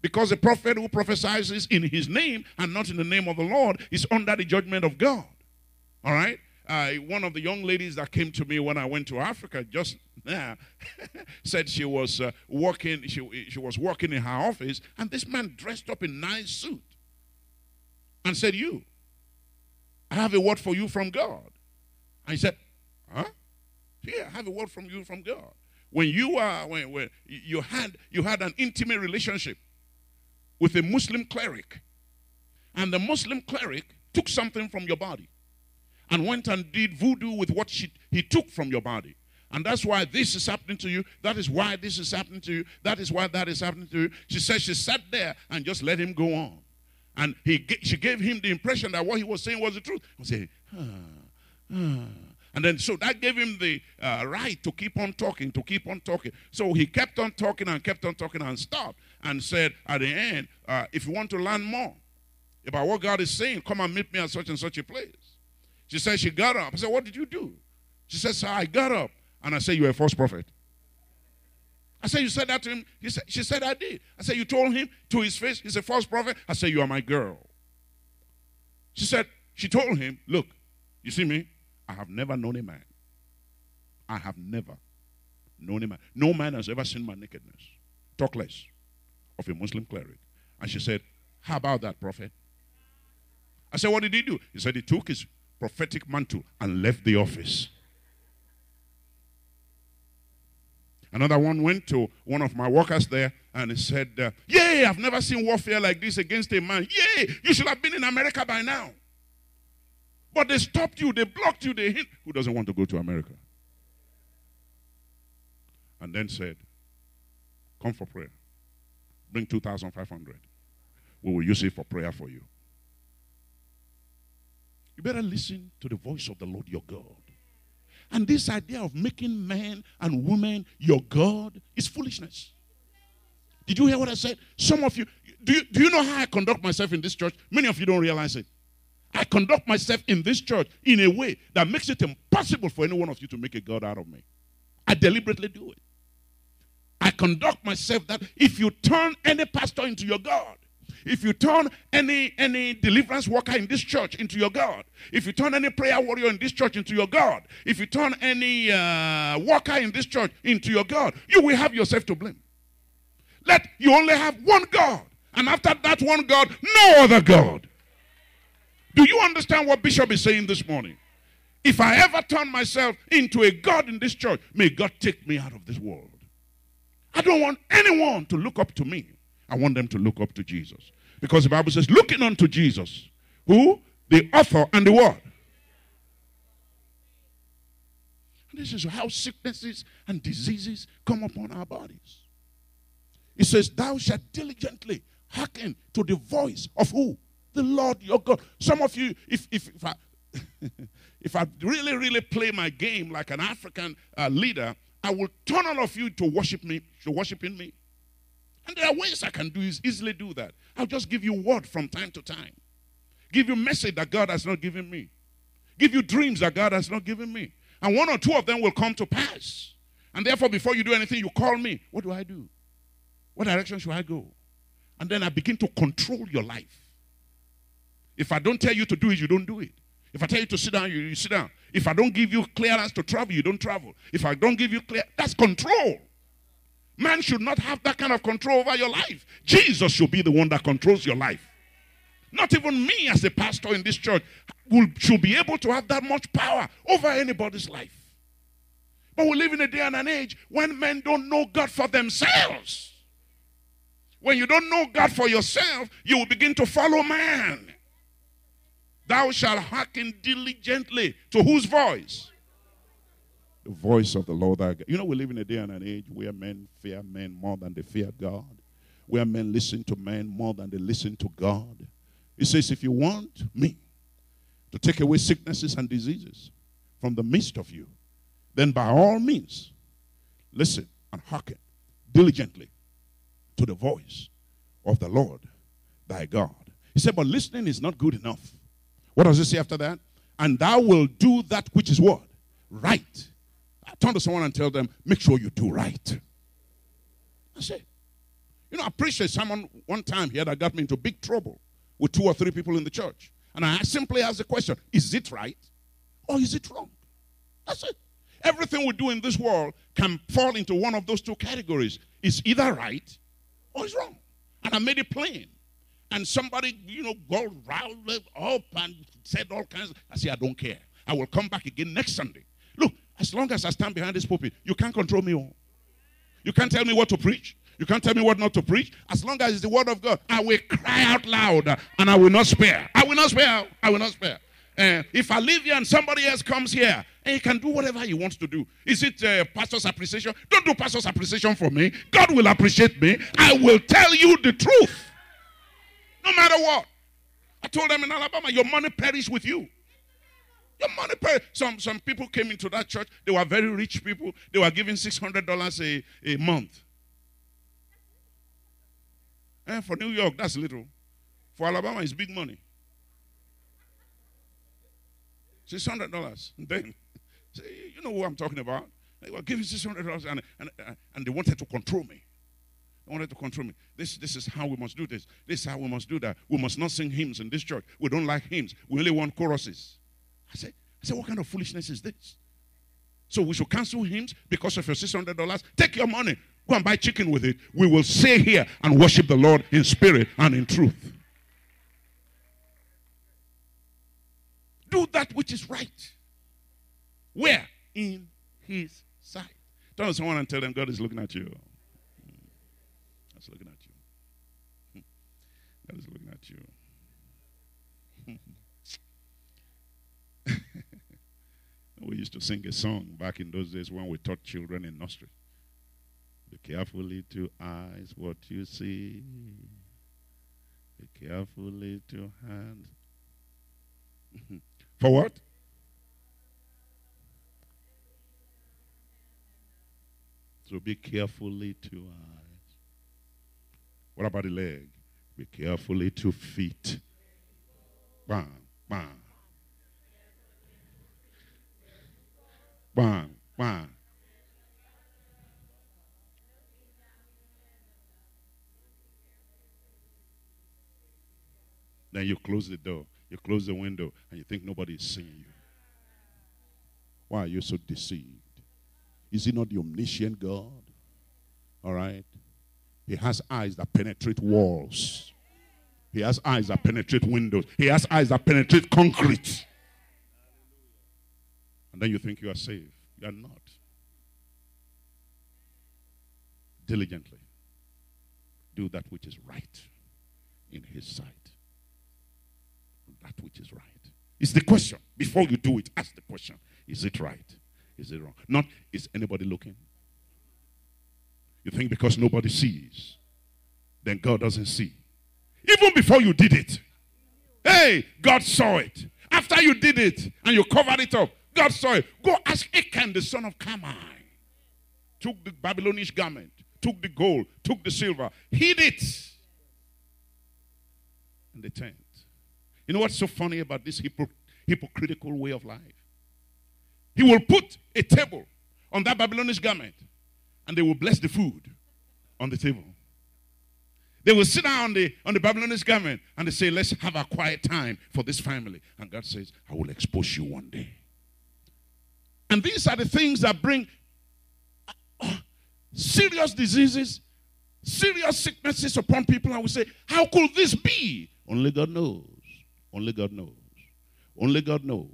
Speaker 1: Because a prophet who prophesies in his name and not in the name of the Lord is under the judgment of God. All right? Uh, one of the young ladies that came to me when I went to Africa just now said she was uh, working. She, she was working in her office, and this man dressed up in nice suit and said, "You, I have a word for you from God." He said, "Huh? Yeah, I have a word from you from God." When you are when, when you had you had an intimate relationship with a Muslim cleric, and the Muslim cleric took something from your body and went and did voodoo with what she, he took from your body. And that's why this is happening to you. That is why this is happening to you. That is why that is happening to you. She said she sat there and just let him go on. And he, she gave him the impression that what he was saying was the truth. Ah. And then, so that gave him the uh, right to keep on talking, to keep on talking. So he kept on talking and kept on talking and stopped and said at the end, uh, if you want to learn more about what God is saying, come and meet me at such and such a place. She said she got up. I said, What did you do? She said, Sir, I got up. And I said, You're a false prophet. I said, You said that to him? He said, she said, I did. I said, You told him to his face, he's a false prophet? I said, You are my girl. She said, She told him, Look, you see me? I have never known a man. I have never known a man. No man has ever seen my nakedness. Talk less of a Muslim cleric. And she said, How about that, prophet? I said, What did he do? He said, He took his prophetic mantle and left the office. Another one went to one of my workers there and he said, uh, Yay, I've never seen warfare like this against a man. Yay, you should have been in America by now. But they stopped you, they blocked you, they hit. Who doesn't want to go to America? And then said, Come for prayer. Bring 2,500. We will use it for prayer for you. You better listen to the voice of the Lord your God. And this idea of making men and women your God is foolishness. Did you hear what I said? Some of you, do you, do you know how I conduct myself in this church? Many of you don't realize it. I conduct myself in this church in a way that makes it impossible for any one of you to make a God out of me. I deliberately do it. I conduct myself that if you turn any pastor into your God, if you turn any any deliverance worker in this church into your God, if you turn any prayer warrior in this church into your God, if you turn any uh, worker in this church into your God, you will have yourself to blame. Let you only have one God, and after that one God, no other God. Do you understand what Bishop is saying this morning? If I ever turn myself into a God in this church, may God take me out of this world. I don't want anyone to look up to me. I want them to look up to Jesus. Because the Bible says, looking unto Jesus, who? The author and the word. And this is how sicknesses and diseases come upon our bodies. It says, Thou shalt diligently hearken to the voice of who? The Lord your God. Some of you, if if, if I if I really, really play my game like an African uh, leader, I will turn all of you to worship me, to worshiping me. And there are ways I can do is easily do that. I'll just give you word from time to time. Give you message that God has not given me. Give you dreams that God has not given me. And one or two of them will come to pass. And therefore, before you do anything, you call me. What do I do? What direction should I go? And then I begin to control your life. If I don't tell you to do it, you don't do it. If I tell you to sit down, you, you sit down. If I don't give you clearance to travel, you don't travel. If I don't give you clear, that's control. Man should not have that kind of control over your life. Jesus should be the one that controls your life. Not even me, as a pastor in this church, will, should be able to have that much power over anybody's life. But we live in a day and an age when men don't know God for themselves. When you don't know God for yourself, you will begin to follow man. Thou shalt hearken diligently to whose voice? The voice of the Lord thy God. You know, we live in a day and an age where men fear men more than they fear God, where men listen to men more than they listen to God. He says, if you want me to take away sicknesses and diseases from the midst of you, then by all means, listen and hearken diligently to the voice of the Lord thy God. He said, but listening is not good enough. What does he say after that? And thou will do that which is what? Right turn to someone and tell them, make sure you do right. I say, you know, I preached a sermon one time here that got me into big trouble with two or three people in the church. And I simply asked the question, is it right? or is it wrong? That's it. Everything we do in this world can fall into one of those two categories. It's either right or it's wrong. And I made it plain. And somebody, you know, got riled up and said all kinds. Of, I say, I don't care. I will come back again next Sunday. Look, as long as I stand behind this pulpit, you can't control me all. You can't tell me what to preach. You can't tell me what not to preach. As long as it's the word of God, I will cry out loud and I will not spare. I will not spare. I will not spare. Uh, if I leave here and somebody else comes here and he can do whatever he wants to do, is it uh, pastor's appreciation? Don't do pastor's appreciation for me. God will appreciate me. I will tell you the truth. No matter what. I told them in Alabama, your money perish with you. Your money perish. Some, some people came into that church. They were very rich people. They were giving $600 a, a month. And eh, for New York, that's little. For Alabama, it's big money. Six hundred dollars. Then, see, you know who I'm talking about. They were giving six hundred dollars, and, and and they wanted to control me. They wanted to control me. This this is how we must do this. This is how we must do that. We must not sing hymns in this church. We don't like hymns. We only want choruses. I said, I said, what kind of foolishness is this? So we should cancel hymns because of your six hundred dollars. Take your money. Go and buy chicken with it. We will stay here and worship the Lord in spirit and in truth. do that which is right. Where? In his sight. Turn to someone and tell them God is looking at you. Hmm. God's looking at you. Hmm. Is looking at you. We used to sing a song back in those days when we taught children in nursery. Be careful, little eyes, what you see. Be careful, little hands. For what? So be carefully to eyes. What about the leg? Be carefully to feet. Bang, bang. Bang, bang. Then you close the door. You close the window and you think nobody is seeing you. Why are you so deceived? Is he not the omniscient God? All right? He has eyes that penetrate walls. He has eyes that penetrate windows. He has eyes that penetrate concrete. And then you think you are safe. You are not. Diligently do that which is right in his sight that which is right. It's the question. Before you do it, ask the question Is it right? Is it wrong? Not, is anybody looking? You think because nobody sees, then God doesn't see. Even before you did it, hey, God saw it. After you did it and you covered it up, God saw it. Go ask Achan, the son of Carmi. Took the Babylonish garment, took the gold, took the silver, hid it in the tent. You know what's so funny about this hypocr- hypocritical way of life? He will put a table on that Babylonish garment and they will bless the food on the table. They will sit down on the, on the Babylonish garment and they say, Let's have a quiet time for this family. And God says, I will expose you one day. And these are the things that bring uh, serious diseases, serious sicknesses upon people. And we say, How could this be? Only God knows. Only God knows. Only God knows.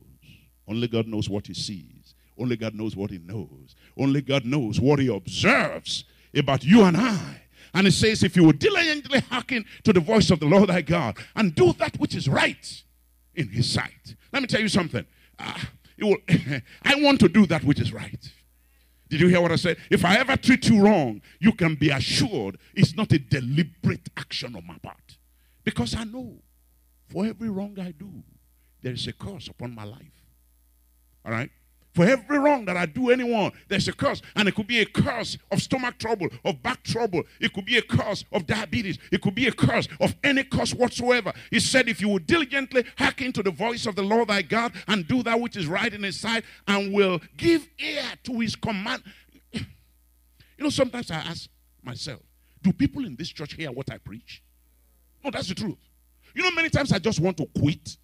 Speaker 1: Only God knows what he sees. Only God knows what he knows. Only God knows what he observes about you and I. And it says, if you will diligently hearken to the voice of the Lord thy God and do that which is right in his sight. Let me tell you something. Will, I want to do that which is right. Did you hear what I said? If I ever treat you wrong, you can be assured it's not a deliberate action on my part. Because I know for every wrong I do, there is a curse upon my life. All right? For every wrong that I do anyone, there's a curse. And it could be a curse of stomach trouble, of back trouble. It could be a curse of diabetes. It could be a curse of any curse whatsoever. He said, if you will diligently hearken to the voice of the Lord thy God and do that which is right in his sight and will give ear to his command. you know, sometimes I ask myself, do people in this church hear what I preach? No, that's the truth. You know, many times I just want to quit.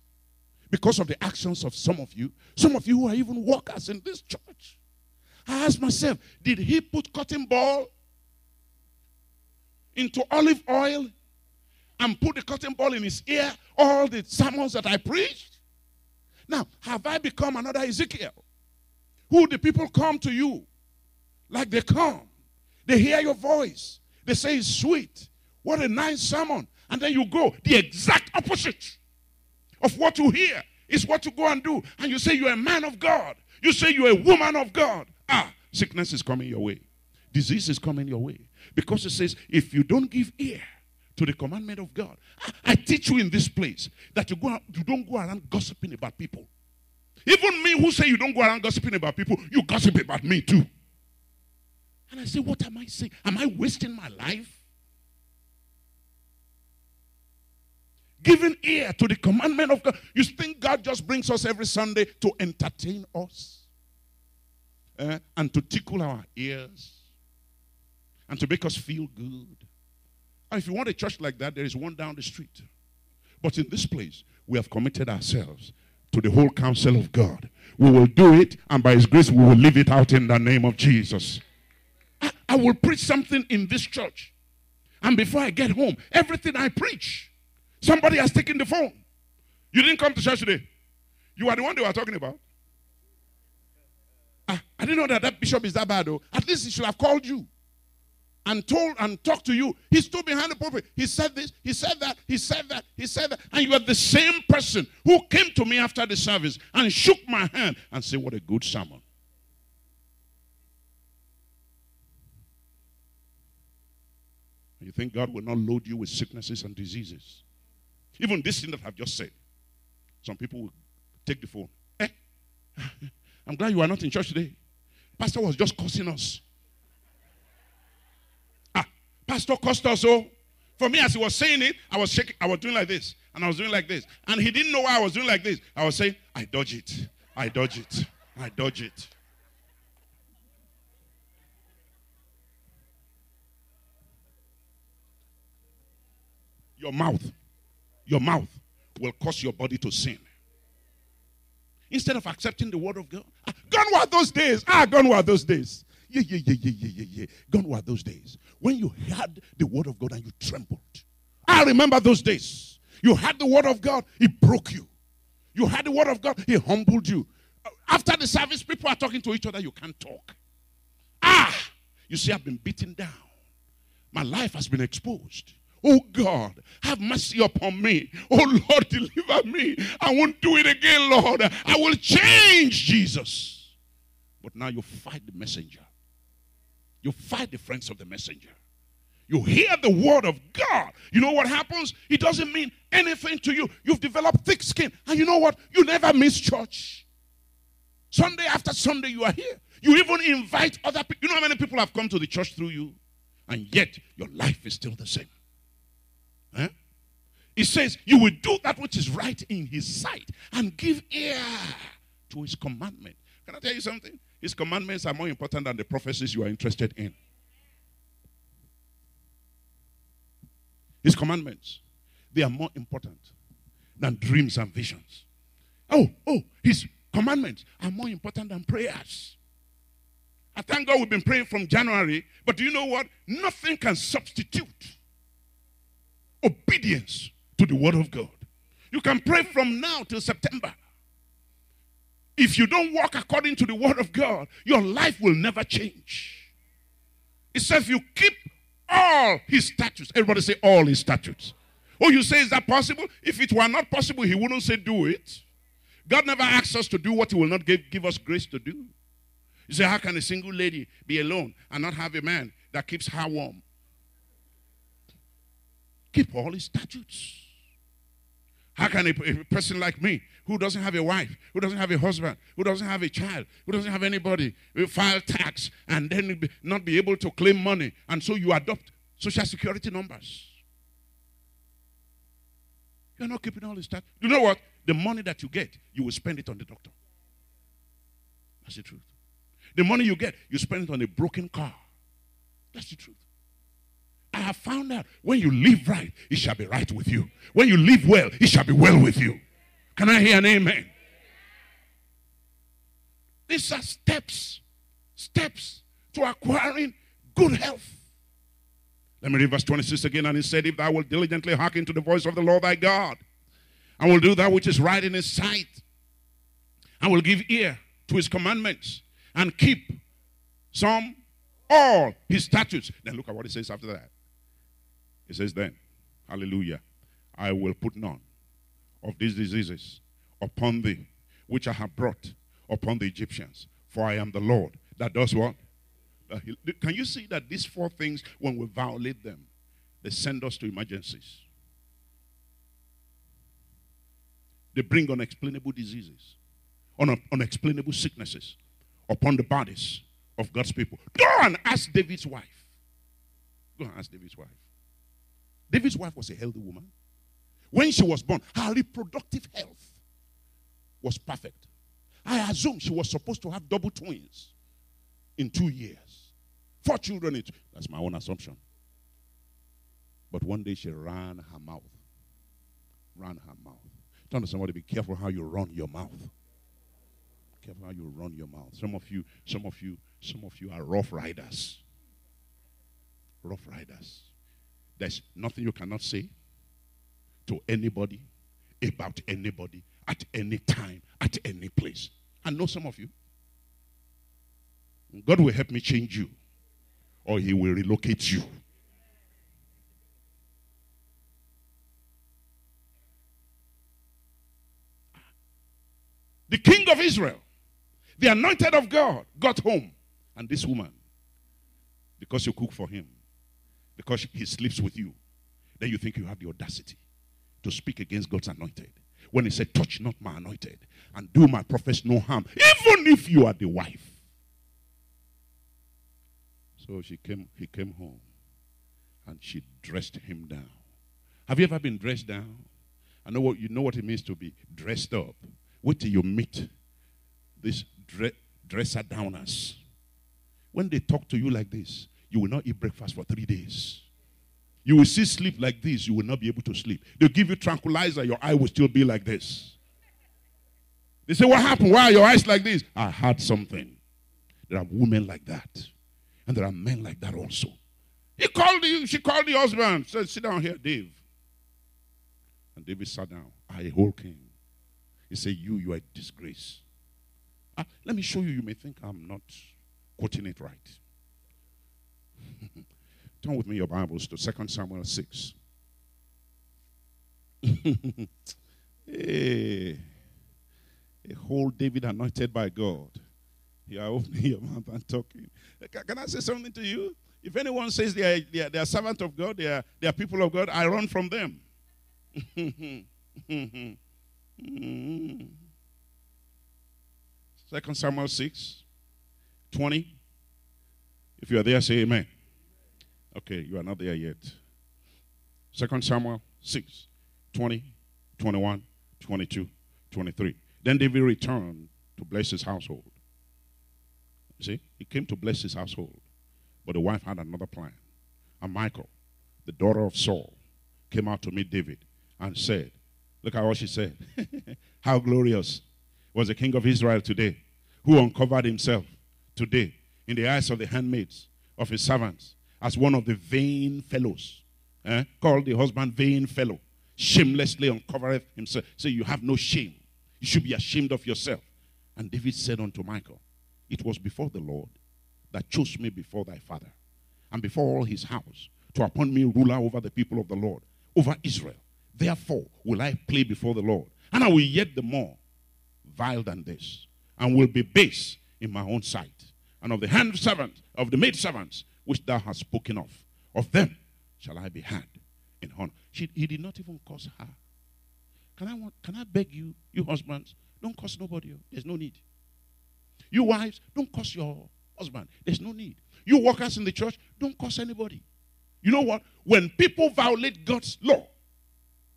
Speaker 1: Because of the actions of some of you, some of you who are even workers in this church. I ask myself, did he put cotton ball into olive oil and put the cotton ball in his ear all the sermons that I preached? Now, have I become another Ezekiel? Who the people come to you like they come? They hear your voice. They say it's sweet. What a nice sermon. And then you go the exact opposite of what you hear is what you go and do. And you say you're a man of God. You say you're a woman of God. Ah, sickness is coming your way. Disease is coming your way. Because it says, if you don't give ear to the commandment of God, I, teach you in this place that you, go you don't go around gossiping about people. Even me who say you don't go around gossiping about people, you gossip about me too. And I say, what am I saying? Am I wasting my life? Giving ear to the commandment of God. You think God just brings us every Sunday to entertain us? Uh, and to tickle our ears? And to make us feel good? And if you want a church like that, there is one down the street. But in this place, we have committed ourselves to the whole counsel of God. We will do it, and by His grace, we will live it out in the name of Jesus. I, I will preach something in this church. And before I get home, everything I preach, somebody has taken the phone. You didn't come to church today. You are the one they were talking about. Ah, I didn't know that that bishop is that bad, though. At least he should have called you and told and talked to you. He stood behind the pulpit. He said this, he said that, he said that, he said that. And you are the same person who came to me after the service and shook my hand and said, What a good sermon. You think God will not load you with sicknesses and diseases? Even this thing that I've just said. Some people will take the phone. Eh? I'm glad you are not in church today. Pastor was just cursing us. Ah, Pastor cursed us. Oh, for me, as he was saying it, I was shaking. I was doing like this, and I was doing like this, and he didn't know why I was doing like this. I was saying, "I dodge it, I dodge it, I dodge it." your mouth, your mouth will cause your body to sin. Instead of accepting the word of God. Ah, gone were those days. Ah, gone were those days. Yeah, yeah, yeah, yeah, yeah, yeah. Gone were those days. When you heard the word of God and you trembled. I remember those days. You heard the word of God, it broke you. You heard the word of God, it humbled you. After the service, people are talking to each other, you can't talk. Ah, you see, I've been beaten down. My life has been exposed. Oh God, have mercy upon me. Oh Lord, deliver me. I won't do it again, Lord. I will change, Jesus. But now you fight the messenger. You fight the friends of the messenger. You hear the word of God. You know what happens? It doesn't mean anything to you. You've developed thick skin. And you know what? You never miss church. Sunday after Sunday, you are here. You even invite other people. You know how many people have come to the church through you? And yet, your life is still the same. He says, You will do that which is right in his sight and give ear to his commandment. Can I tell you something? His commandments are more important than the prophecies you are interested in. His commandments, they are more important than dreams and visions. Oh, oh, his commandments are more important than prayers. I thank God we've been praying from January, but do you know what? Nothing can substitute obedience to the word of God. You can pray from now till September. If you don't walk according to the word of God, your life will never change. It says you keep all his statutes. Everybody say all his statutes. Oh, you say, is that possible? If it were not possible, he wouldn't say do it. God never asks us to do what he will not give, give us grace to do. You say, how can a single lady be alone and not have a man that keeps her warm? Keep all his statutes. How can a, a, person like me, who doesn't have a wife, who doesn't have a husband, who doesn't have a child, who doesn't have anybody, file tax and then not be able to claim money, and so you adopt social security numbers? You're not keeping all his statutes. You know what? The money that you get, you will spend it on the doctor. That's the truth. The money you get, you spend it on a broken car. That's the truth. I have found out when you live right, it shall be right with you. When you live well, it shall be well with you. Can I hear an amen? These are steps, steps to acquiring good health. Let me read verse 26 again. And he said, If thou wilt diligently hearken to the voice of the Lord thy God, and will do that which is right in his sight, and will give ear to his commandments, and keep some, all his statutes. Then look at what he says after that. He says, Then, hallelujah, I will put none of these diseases upon thee, which I have brought upon the Egyptians. For I am the Lord that does what? Can you see that these four things, when we violate them, they send us to emergencies? They bring unexplainable diseases, un- unexplainable sicknesses upon the bodies of God's people. Go and ask David's wife. Go and ask David's wife. David's wife was a healthy woman. When she was born, her reproductive health was perfect. I assume she was supposed to have double twins in two years. Four children. Each. That's my own assumption. But one day she ran her mouth. Ran her mouth. Tell somebody, be careful how you run your mouth. Careful how you run your mouth. Some of you, some of you, some of you are rough riders. Rough riders. There's nothing you cannot say to anybody about anybody at any time, at any place. I know some of you. God will help me change you, or He will relocate you. The king of Israel, the anointed of God, got home. And this woman, because you cook for him, because he sleeps with you, then you think you have the audacity to speak against God's anointed. When he said, Touch not my anointed and do my prophets no harm, even if you are the wife. So she came, he came home and she dressed him down. Have you ever been dressed down? I know what you know what it means to be dressed up. Wait till you meet these dre- dresser downers. When they talk to you like this, you will not eat breakfast for three days. You will see sleep like this, you will not be able to sleep. They'll give you tranquilizer, your eye will still be like this. They say, What happened? Why are your eyes like this? I had something. There are women like that. And there are men like that also. He called the, she called the husband, said, Sit down here, Dave. And David sat down. I whole king. He said, You, you are a disgrace. Ah, let me show you. You may think I'm not quoting it right. Turn with me your Bibles to 2 Samuel 6. hey, eh, a whole David anointed by God. You are opening your mouth and talking. Can I say something to you? If anyone says they are, they are, they are servant of God, they are, they are people of God, I run from them. Second Samuel 6, 20. If you are there, say amen. Okay, you are not there yet. Second Samuel 6, 20, 21, 22, 23. Then David returned to bless his household. See, he came to bless his household. But the wife had another plan. And Michal, the daughter of Saul, came out to meet David and said, Look at what she said. How glorious was the king of Israel today, who uncovered himself today in the eyes of the handmaids of his servants as one of the vain fellows, eh? called the husband vain fellow, shamelessly uncovereth himself. Say, you have no shame. You should be ashamed of yourself. And David said unto Michal, It was before the Lord that chose me before thy father and before all his house to appoint me ruler over the people of the Lord, over Israel. Therefore will I play before the Lord, and I will yet the more vile than this, and will be base in my own sight. And of the hand servant, of the maid servants, which thou hast spoken of. Of them shall I be had in honor. She, he did not even curse her. Can I, want, can I beg you, you husbands, don't curse nobody. Oh. There's no need. You wives, don't curse your husband. There's no need. You workers in the church, don't curse anybody. You know what? When people violate God's law,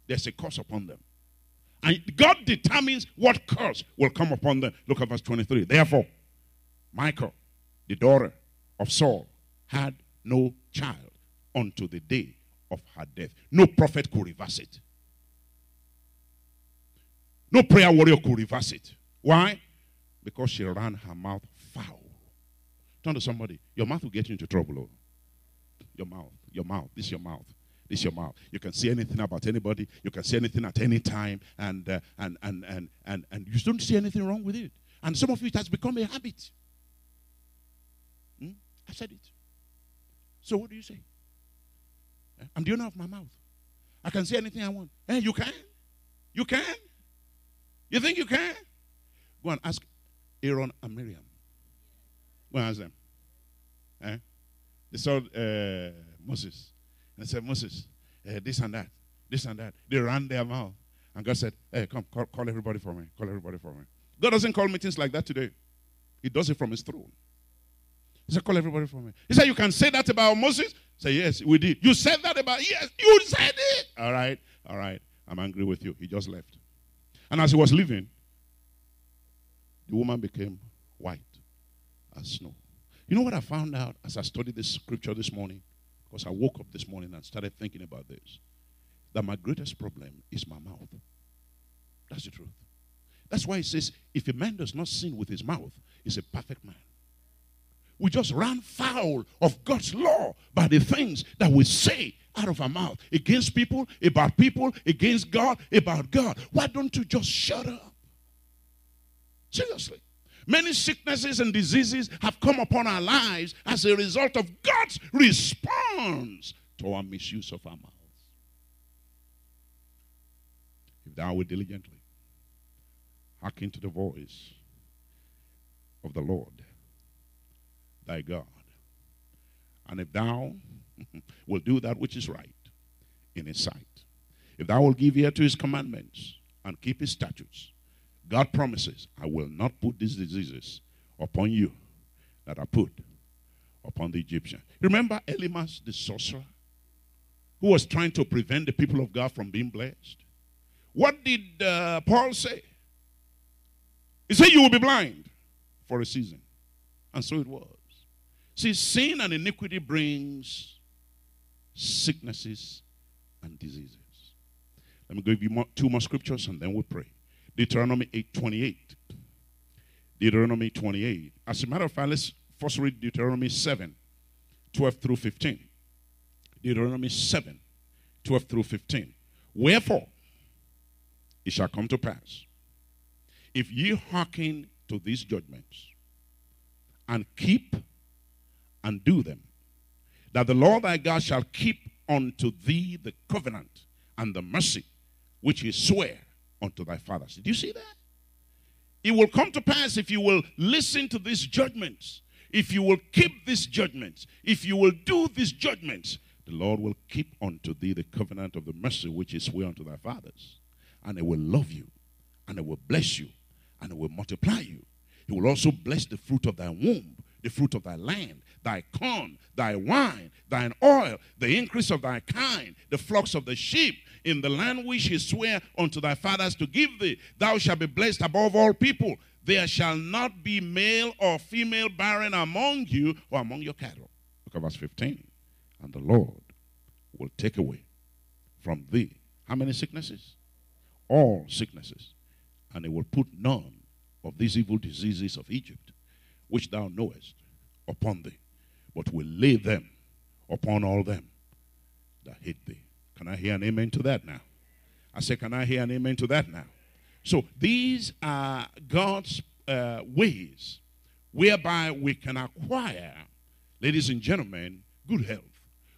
Speaker 1: there's a curse upon them. And God determines what curse will come upon them. Look at verse 23. Therefore, Michal, the daughter of Saul, had no child unto the day of her death. No prophet could reverse it. No prayer warrior could reverse it. Why? Because she ran her mouth foul. Turn to somebody. Your mouth will get you into trouble. Oh. Your mouth. Your mouth. This is your mouth. This is your mouth. You can say anything about anybody. You can say anything at any time, and uh, and and and and and you don't see anything wrong with it. And some of you it has become a habit. Hmm? I said it. So what do you say? I'm the owner of my mouth. I can say anything I want. Hey, you can? You can? You think you can? Go and ask Aaron and Miriam. Go and ask them. Eh? They saw uh, Moses. And they said, Moses, uh, this and that, this and that. They ran their mouth. And God said, Hey, come, call, call everybody for me. Call everybody for me. God doesn't call meetings like that today. He does it from his throne. He said, Call everybody for me. He said, You can say that about Moses? Say, Yes, we did. You said that about, yes, you said it. All right, all right. I'm angry with you. He just left. And as he was leaving, the woman became white as snow. You know what I found out as I studied this scripture this morning? Because I woke up this morning and started thinking about this. That my greatest problem is my mouth. That's the truth. That's why it says, if a man does not sin with his mouth, he's a perfect man. We just run foul of God's law by the things that we say out of our mouth against people, about people, against God, about God. Why don't you just shut up? Seriously. Many sicknesses and diseases have come upon our lives as a result of God's response to our misuse of our mouths. If thou wilt diligently hearken to the voice of the Lord thy God, and if thou will do that which is right in his sight, if thou will give ear to his commandments and keep his statutes, God promises, I will not put these diseases upon you that I put upon the Egyptian. Remember Elymas the sorcerer who was trying to prevent the people of God from being blessed? What did uh, Paul say? He said, You will be blind for a season. And so it was. See, sin and iniquity brings sicknesses and diseases. Let me give you more, two more scriptures and then we'll pray. Deuteronomy 8 28. Deuteronomy 28. As a matter of fact, let's first read Deuteronomy 7 12 through 15. Deuteronomy 7 12 through 15. Wherefore, it shall come to pass, if ye hearken to these judgments and keep and do them, that the Lord thy God shall keep unto thee the covenant and the mercy which he sware unto thy fathers. Did you see that? It will come to pass if you will listen to these judgments, if you will keep these judgments, if you will do these judgments, the Lord will keep unto thee the covenant of the mercy which is swear unto thy fathers. And it will love you, and it will bless you, and it will multiply you. He will also bless the fruit of thy womb, the fruit of thy land, thy corn, thy wine, thine oil, the increase of thy kind, the flocks of the sheep, in the land which he sware unto thy fathers to give thee. Thou shalt be blessed above all people. There shall not be male or female barren among you or among your cattle. Look at verse 15. And the Lord will take away from thee how many sicknesses? All sicknesses. And he will put none of these evil diseases of Egypt, which thou knowest, upon thee, but will lay them upon all them that hate thee. Can I hear an amen to that now? I say, can I hear an amen to that now? So these are God's uh, ways whereby we can acquire, ladies and gentlemen, good health.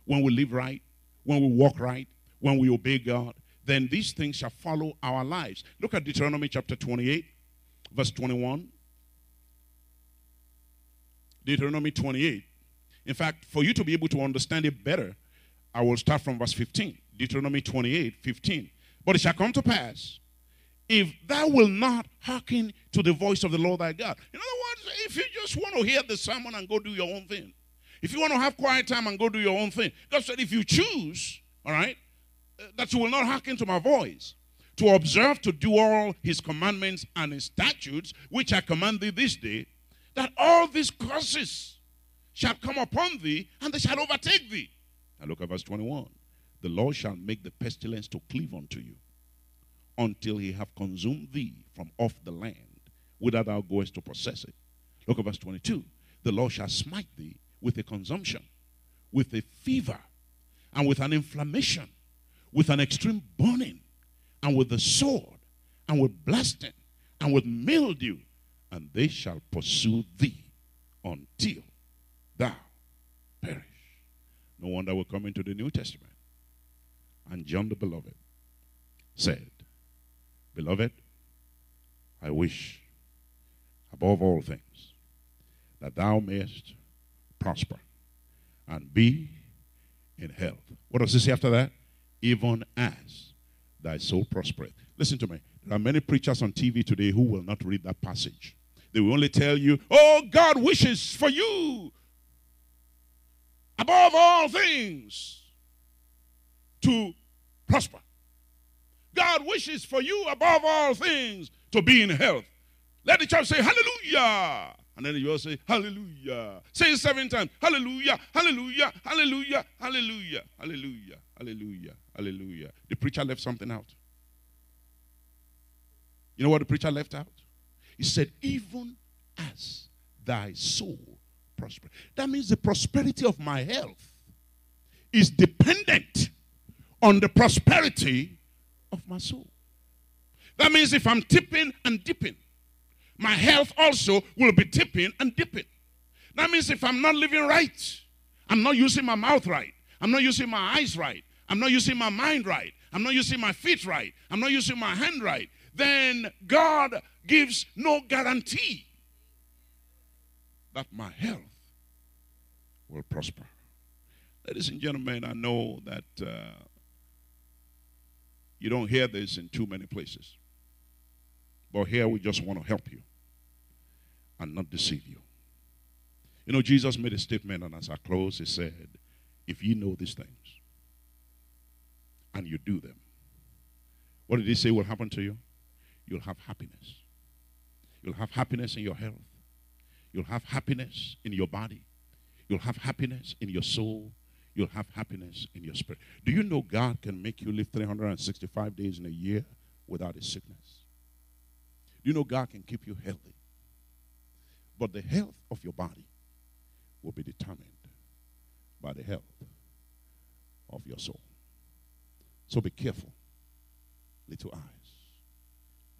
Speaker 1: When we live right, when we walk right, when we obey God, then these things shall follow our lives. Look at Deuteronomy chapter 28, verse 21. Deuteronomy 28. In fact, for you to be able to understand it better, I will start from verse 15. Deuteronomy 28 15. But it shall come to pass if thou will not hearken to the voice of the Lord thy God. In other words, if you just want to hear the sermon and go do your own thing, if you want to have quiet time and go do your own thing, God said, if you choose, all right, uh, that you will not hearken to my voice, to observe to do all his commandments and his statutes, which I command thee this day, that all these curses shall come upon thee and they shall overtake thee. Now look at verse 21 the Lord shall make the pestilence to cleave unto you until he have consumed thee from off the land, whither thou goest to possess it. Look at verse 22. The Lord shall smite thee with a consumption, with a fever, and with an inflammation, with an extreme burning, and with the sword, and with blasting, and with mildew, and they shall pursue thee until thou perish. No wonder we're coming to the New Testament. And John the Beloved said, Beloved, I wish above all things that thou mayest prosper and be in health. What does he say after that? Even as thy soul prospereth. Listen to me. There are many preachers on TV today who will not read that passage. They will only tell you, oh, God wishes for you above all things to prosper. God wishes for you above all things to be in health. Let the church say hallelujah. And then you all say hallelujah. Say it seven times. Hallelujah, hallelujah, hallelujah, hallelujah, hallelujah, hallelujah, hallelujah. The preacher left something out. You know what the preacher left out? He said, even as thy soul prosper. That means the prosperity of my health is dependent on the prosperity of my soul. That means if I'm tipping and dipping, my health also will be tipping and dipping. That means if I'm not living right, I'm not using my mouth right, I'm not using my eyes right, I'm not using my mind right, I'm not using my feet right, I'm not using my hand right, then God gives no guarantee that my health will prosper. Ladies and gentlemen, I know that uh, you don't hear this in too many places. But here we just want to help you and not deceive you. You know, Jesus made a statement, and as I close, he said, If you know these things and you do them, what did he say will happen to you? You'll have happiness. You'll have happiness in your health. You'll have happiness in your body. You'll have happiness in your soul. You'll have happiness in your spirit. Do you know God can make you live 365 days in a year without a sickness? Do you know God can keep you healthy? But the health of your body will be determined by the health of your soul. So be careful, little eyes,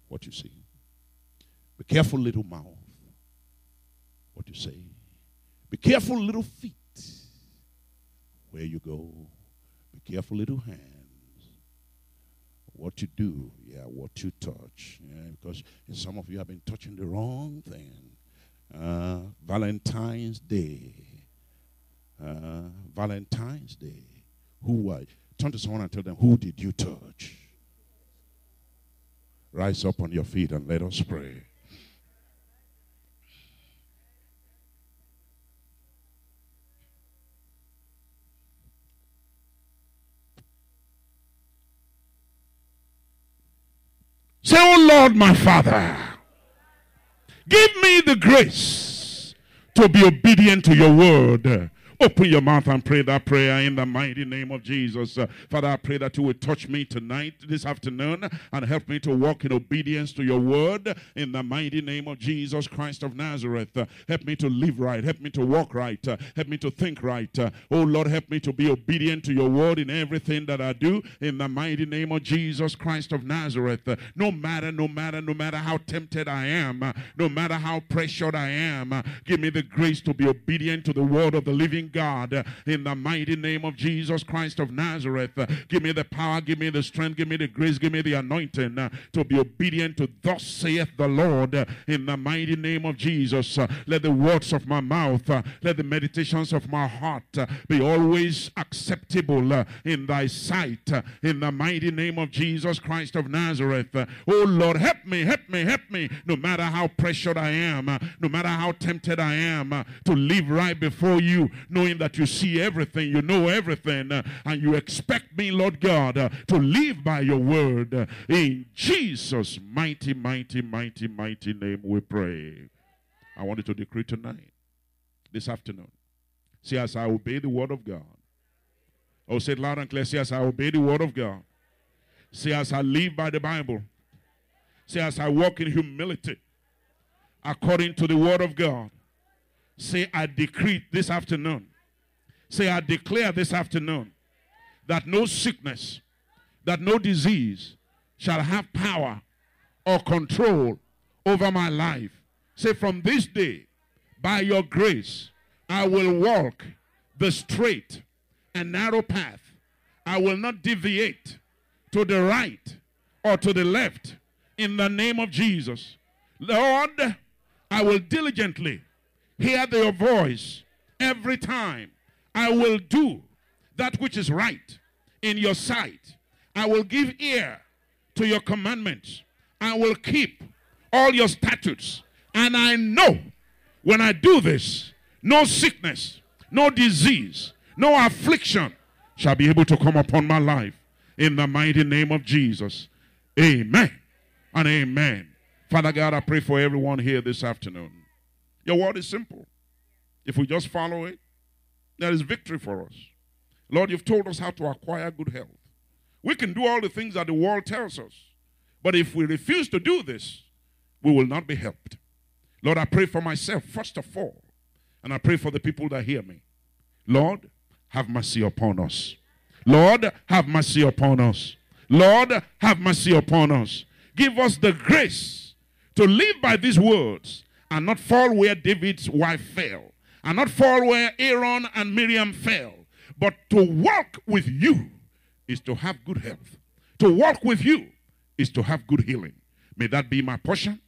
Speaker 1: what you see. Be careful, little mouth, what you say. Be careful, little feet, where you go. Be careful, little hands, what you do, yeah, what you touch. Yeah, because some of you have been touching the wrong thing. Uh, Valentine's Day. Uh, Valentine's Day. Who I turn to someone and tell them, Who did you touch? Rise up on your feet and let us pray. Say, Oh Lord, my Father, give me the grace to be obedient to your word Open your mouth and pray that prayer in the mighty name of Jesus. Uh, Father, I pray that you will touch me tonight, this afternoon, and help me to walk in obedience to your word in the mighty name of Jesus Christ of Nazareth. Uh, help me to live right. Help me to walk right. Uh, help me to think right. Oh Lord, help me to be obedient to your word in everything that I do in the mighty name of Jesus Christ of Nazareth. No matter, no matter, no matter how tempted I am, no matter how pressured I am, give me the grace to be obedient to the word of the living God in the mighty name of Jesus Christ of Nazareth. Give me the power, give me the strength, give me the grace, give me the anointing uh, to be obedient to thus saith the Lord uh, in the mighty name of Jesus. Uh, let the words of my mouth, uh, let the meditations of my heart uh, be always acceptable uh, in thy sight in the mighty name of Jesus Christ of Nazareth. Oh Lord, help me, help me, help me, no matter how pressured I am, no matter how tempted I am to live right before you, no knowing that you see everything, you know everything, uh, and you expect me, Lord God, uh, to live by your word. Uh, in Jesus' mighty, mighty, mighty, mighty name we pray. I want you to decree tonight, this afternoon. See, as I obey the word of God. Oh, say it loud and clear. See, as I obey the word of God. Say, as I live by the Bible. Say, as I walk in humility, according to the word of God. Say, I decree this afternoon. Say, I declare this afternoon that no sickness, that no disease shall have power or control over my life. Say, from this day, by your grace, I will walk the straight and narrow path. I will not deviate to the right or to the left in the name of Jesus. Lord, I will diligently hear your voice every time. I will do that which is right in your sight. I will give ear to your commandments. I will keep all your statutes. And I know when I do this, no sickness, no disease, no affliction shall be able to come upon my life. In the mighty name of Jesus. Amen and amen. Father God, I pray for everyone here this afternoon. Your word is simple. If we just follow it, there is victory for us. Lord, you've told us how to acquire good health. We can do all the things that the world tells us. But if we refuse to do this, we will not be helped. Lord, I pray for myself, first of all, and I pray for the people that hear me. Lord, have mercy upon us. Lord, have mercy upon us. Lord, have mercy upon us. Give us the grace to live by these words and not fall where David's wife fell, and not fall where Aaron and Miriam fell, but to walk with you is to have good health. To walk with you is to have good healing. May that be my portion.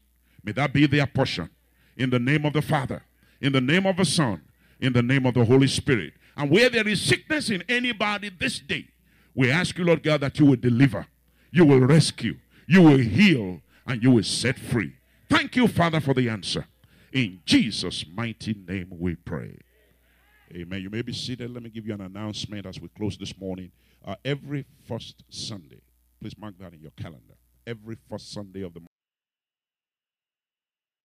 Speaker 1: May that be their portion. In the name of the Father, in the name of the Son, in the name of the Holy Spirit. And where there is sickness in anybody this day, we ask you, Lord God, that you will deliver, you will rescue, you will heal, and you will set free. Thank you, Father, for the answer. In Jesus' mighty name we pray. Amen. You may be seated. Let me give you an announcement as we close this morning. Uh, every first Sunday, please mark that in your calendar. Every first Sunday of the month.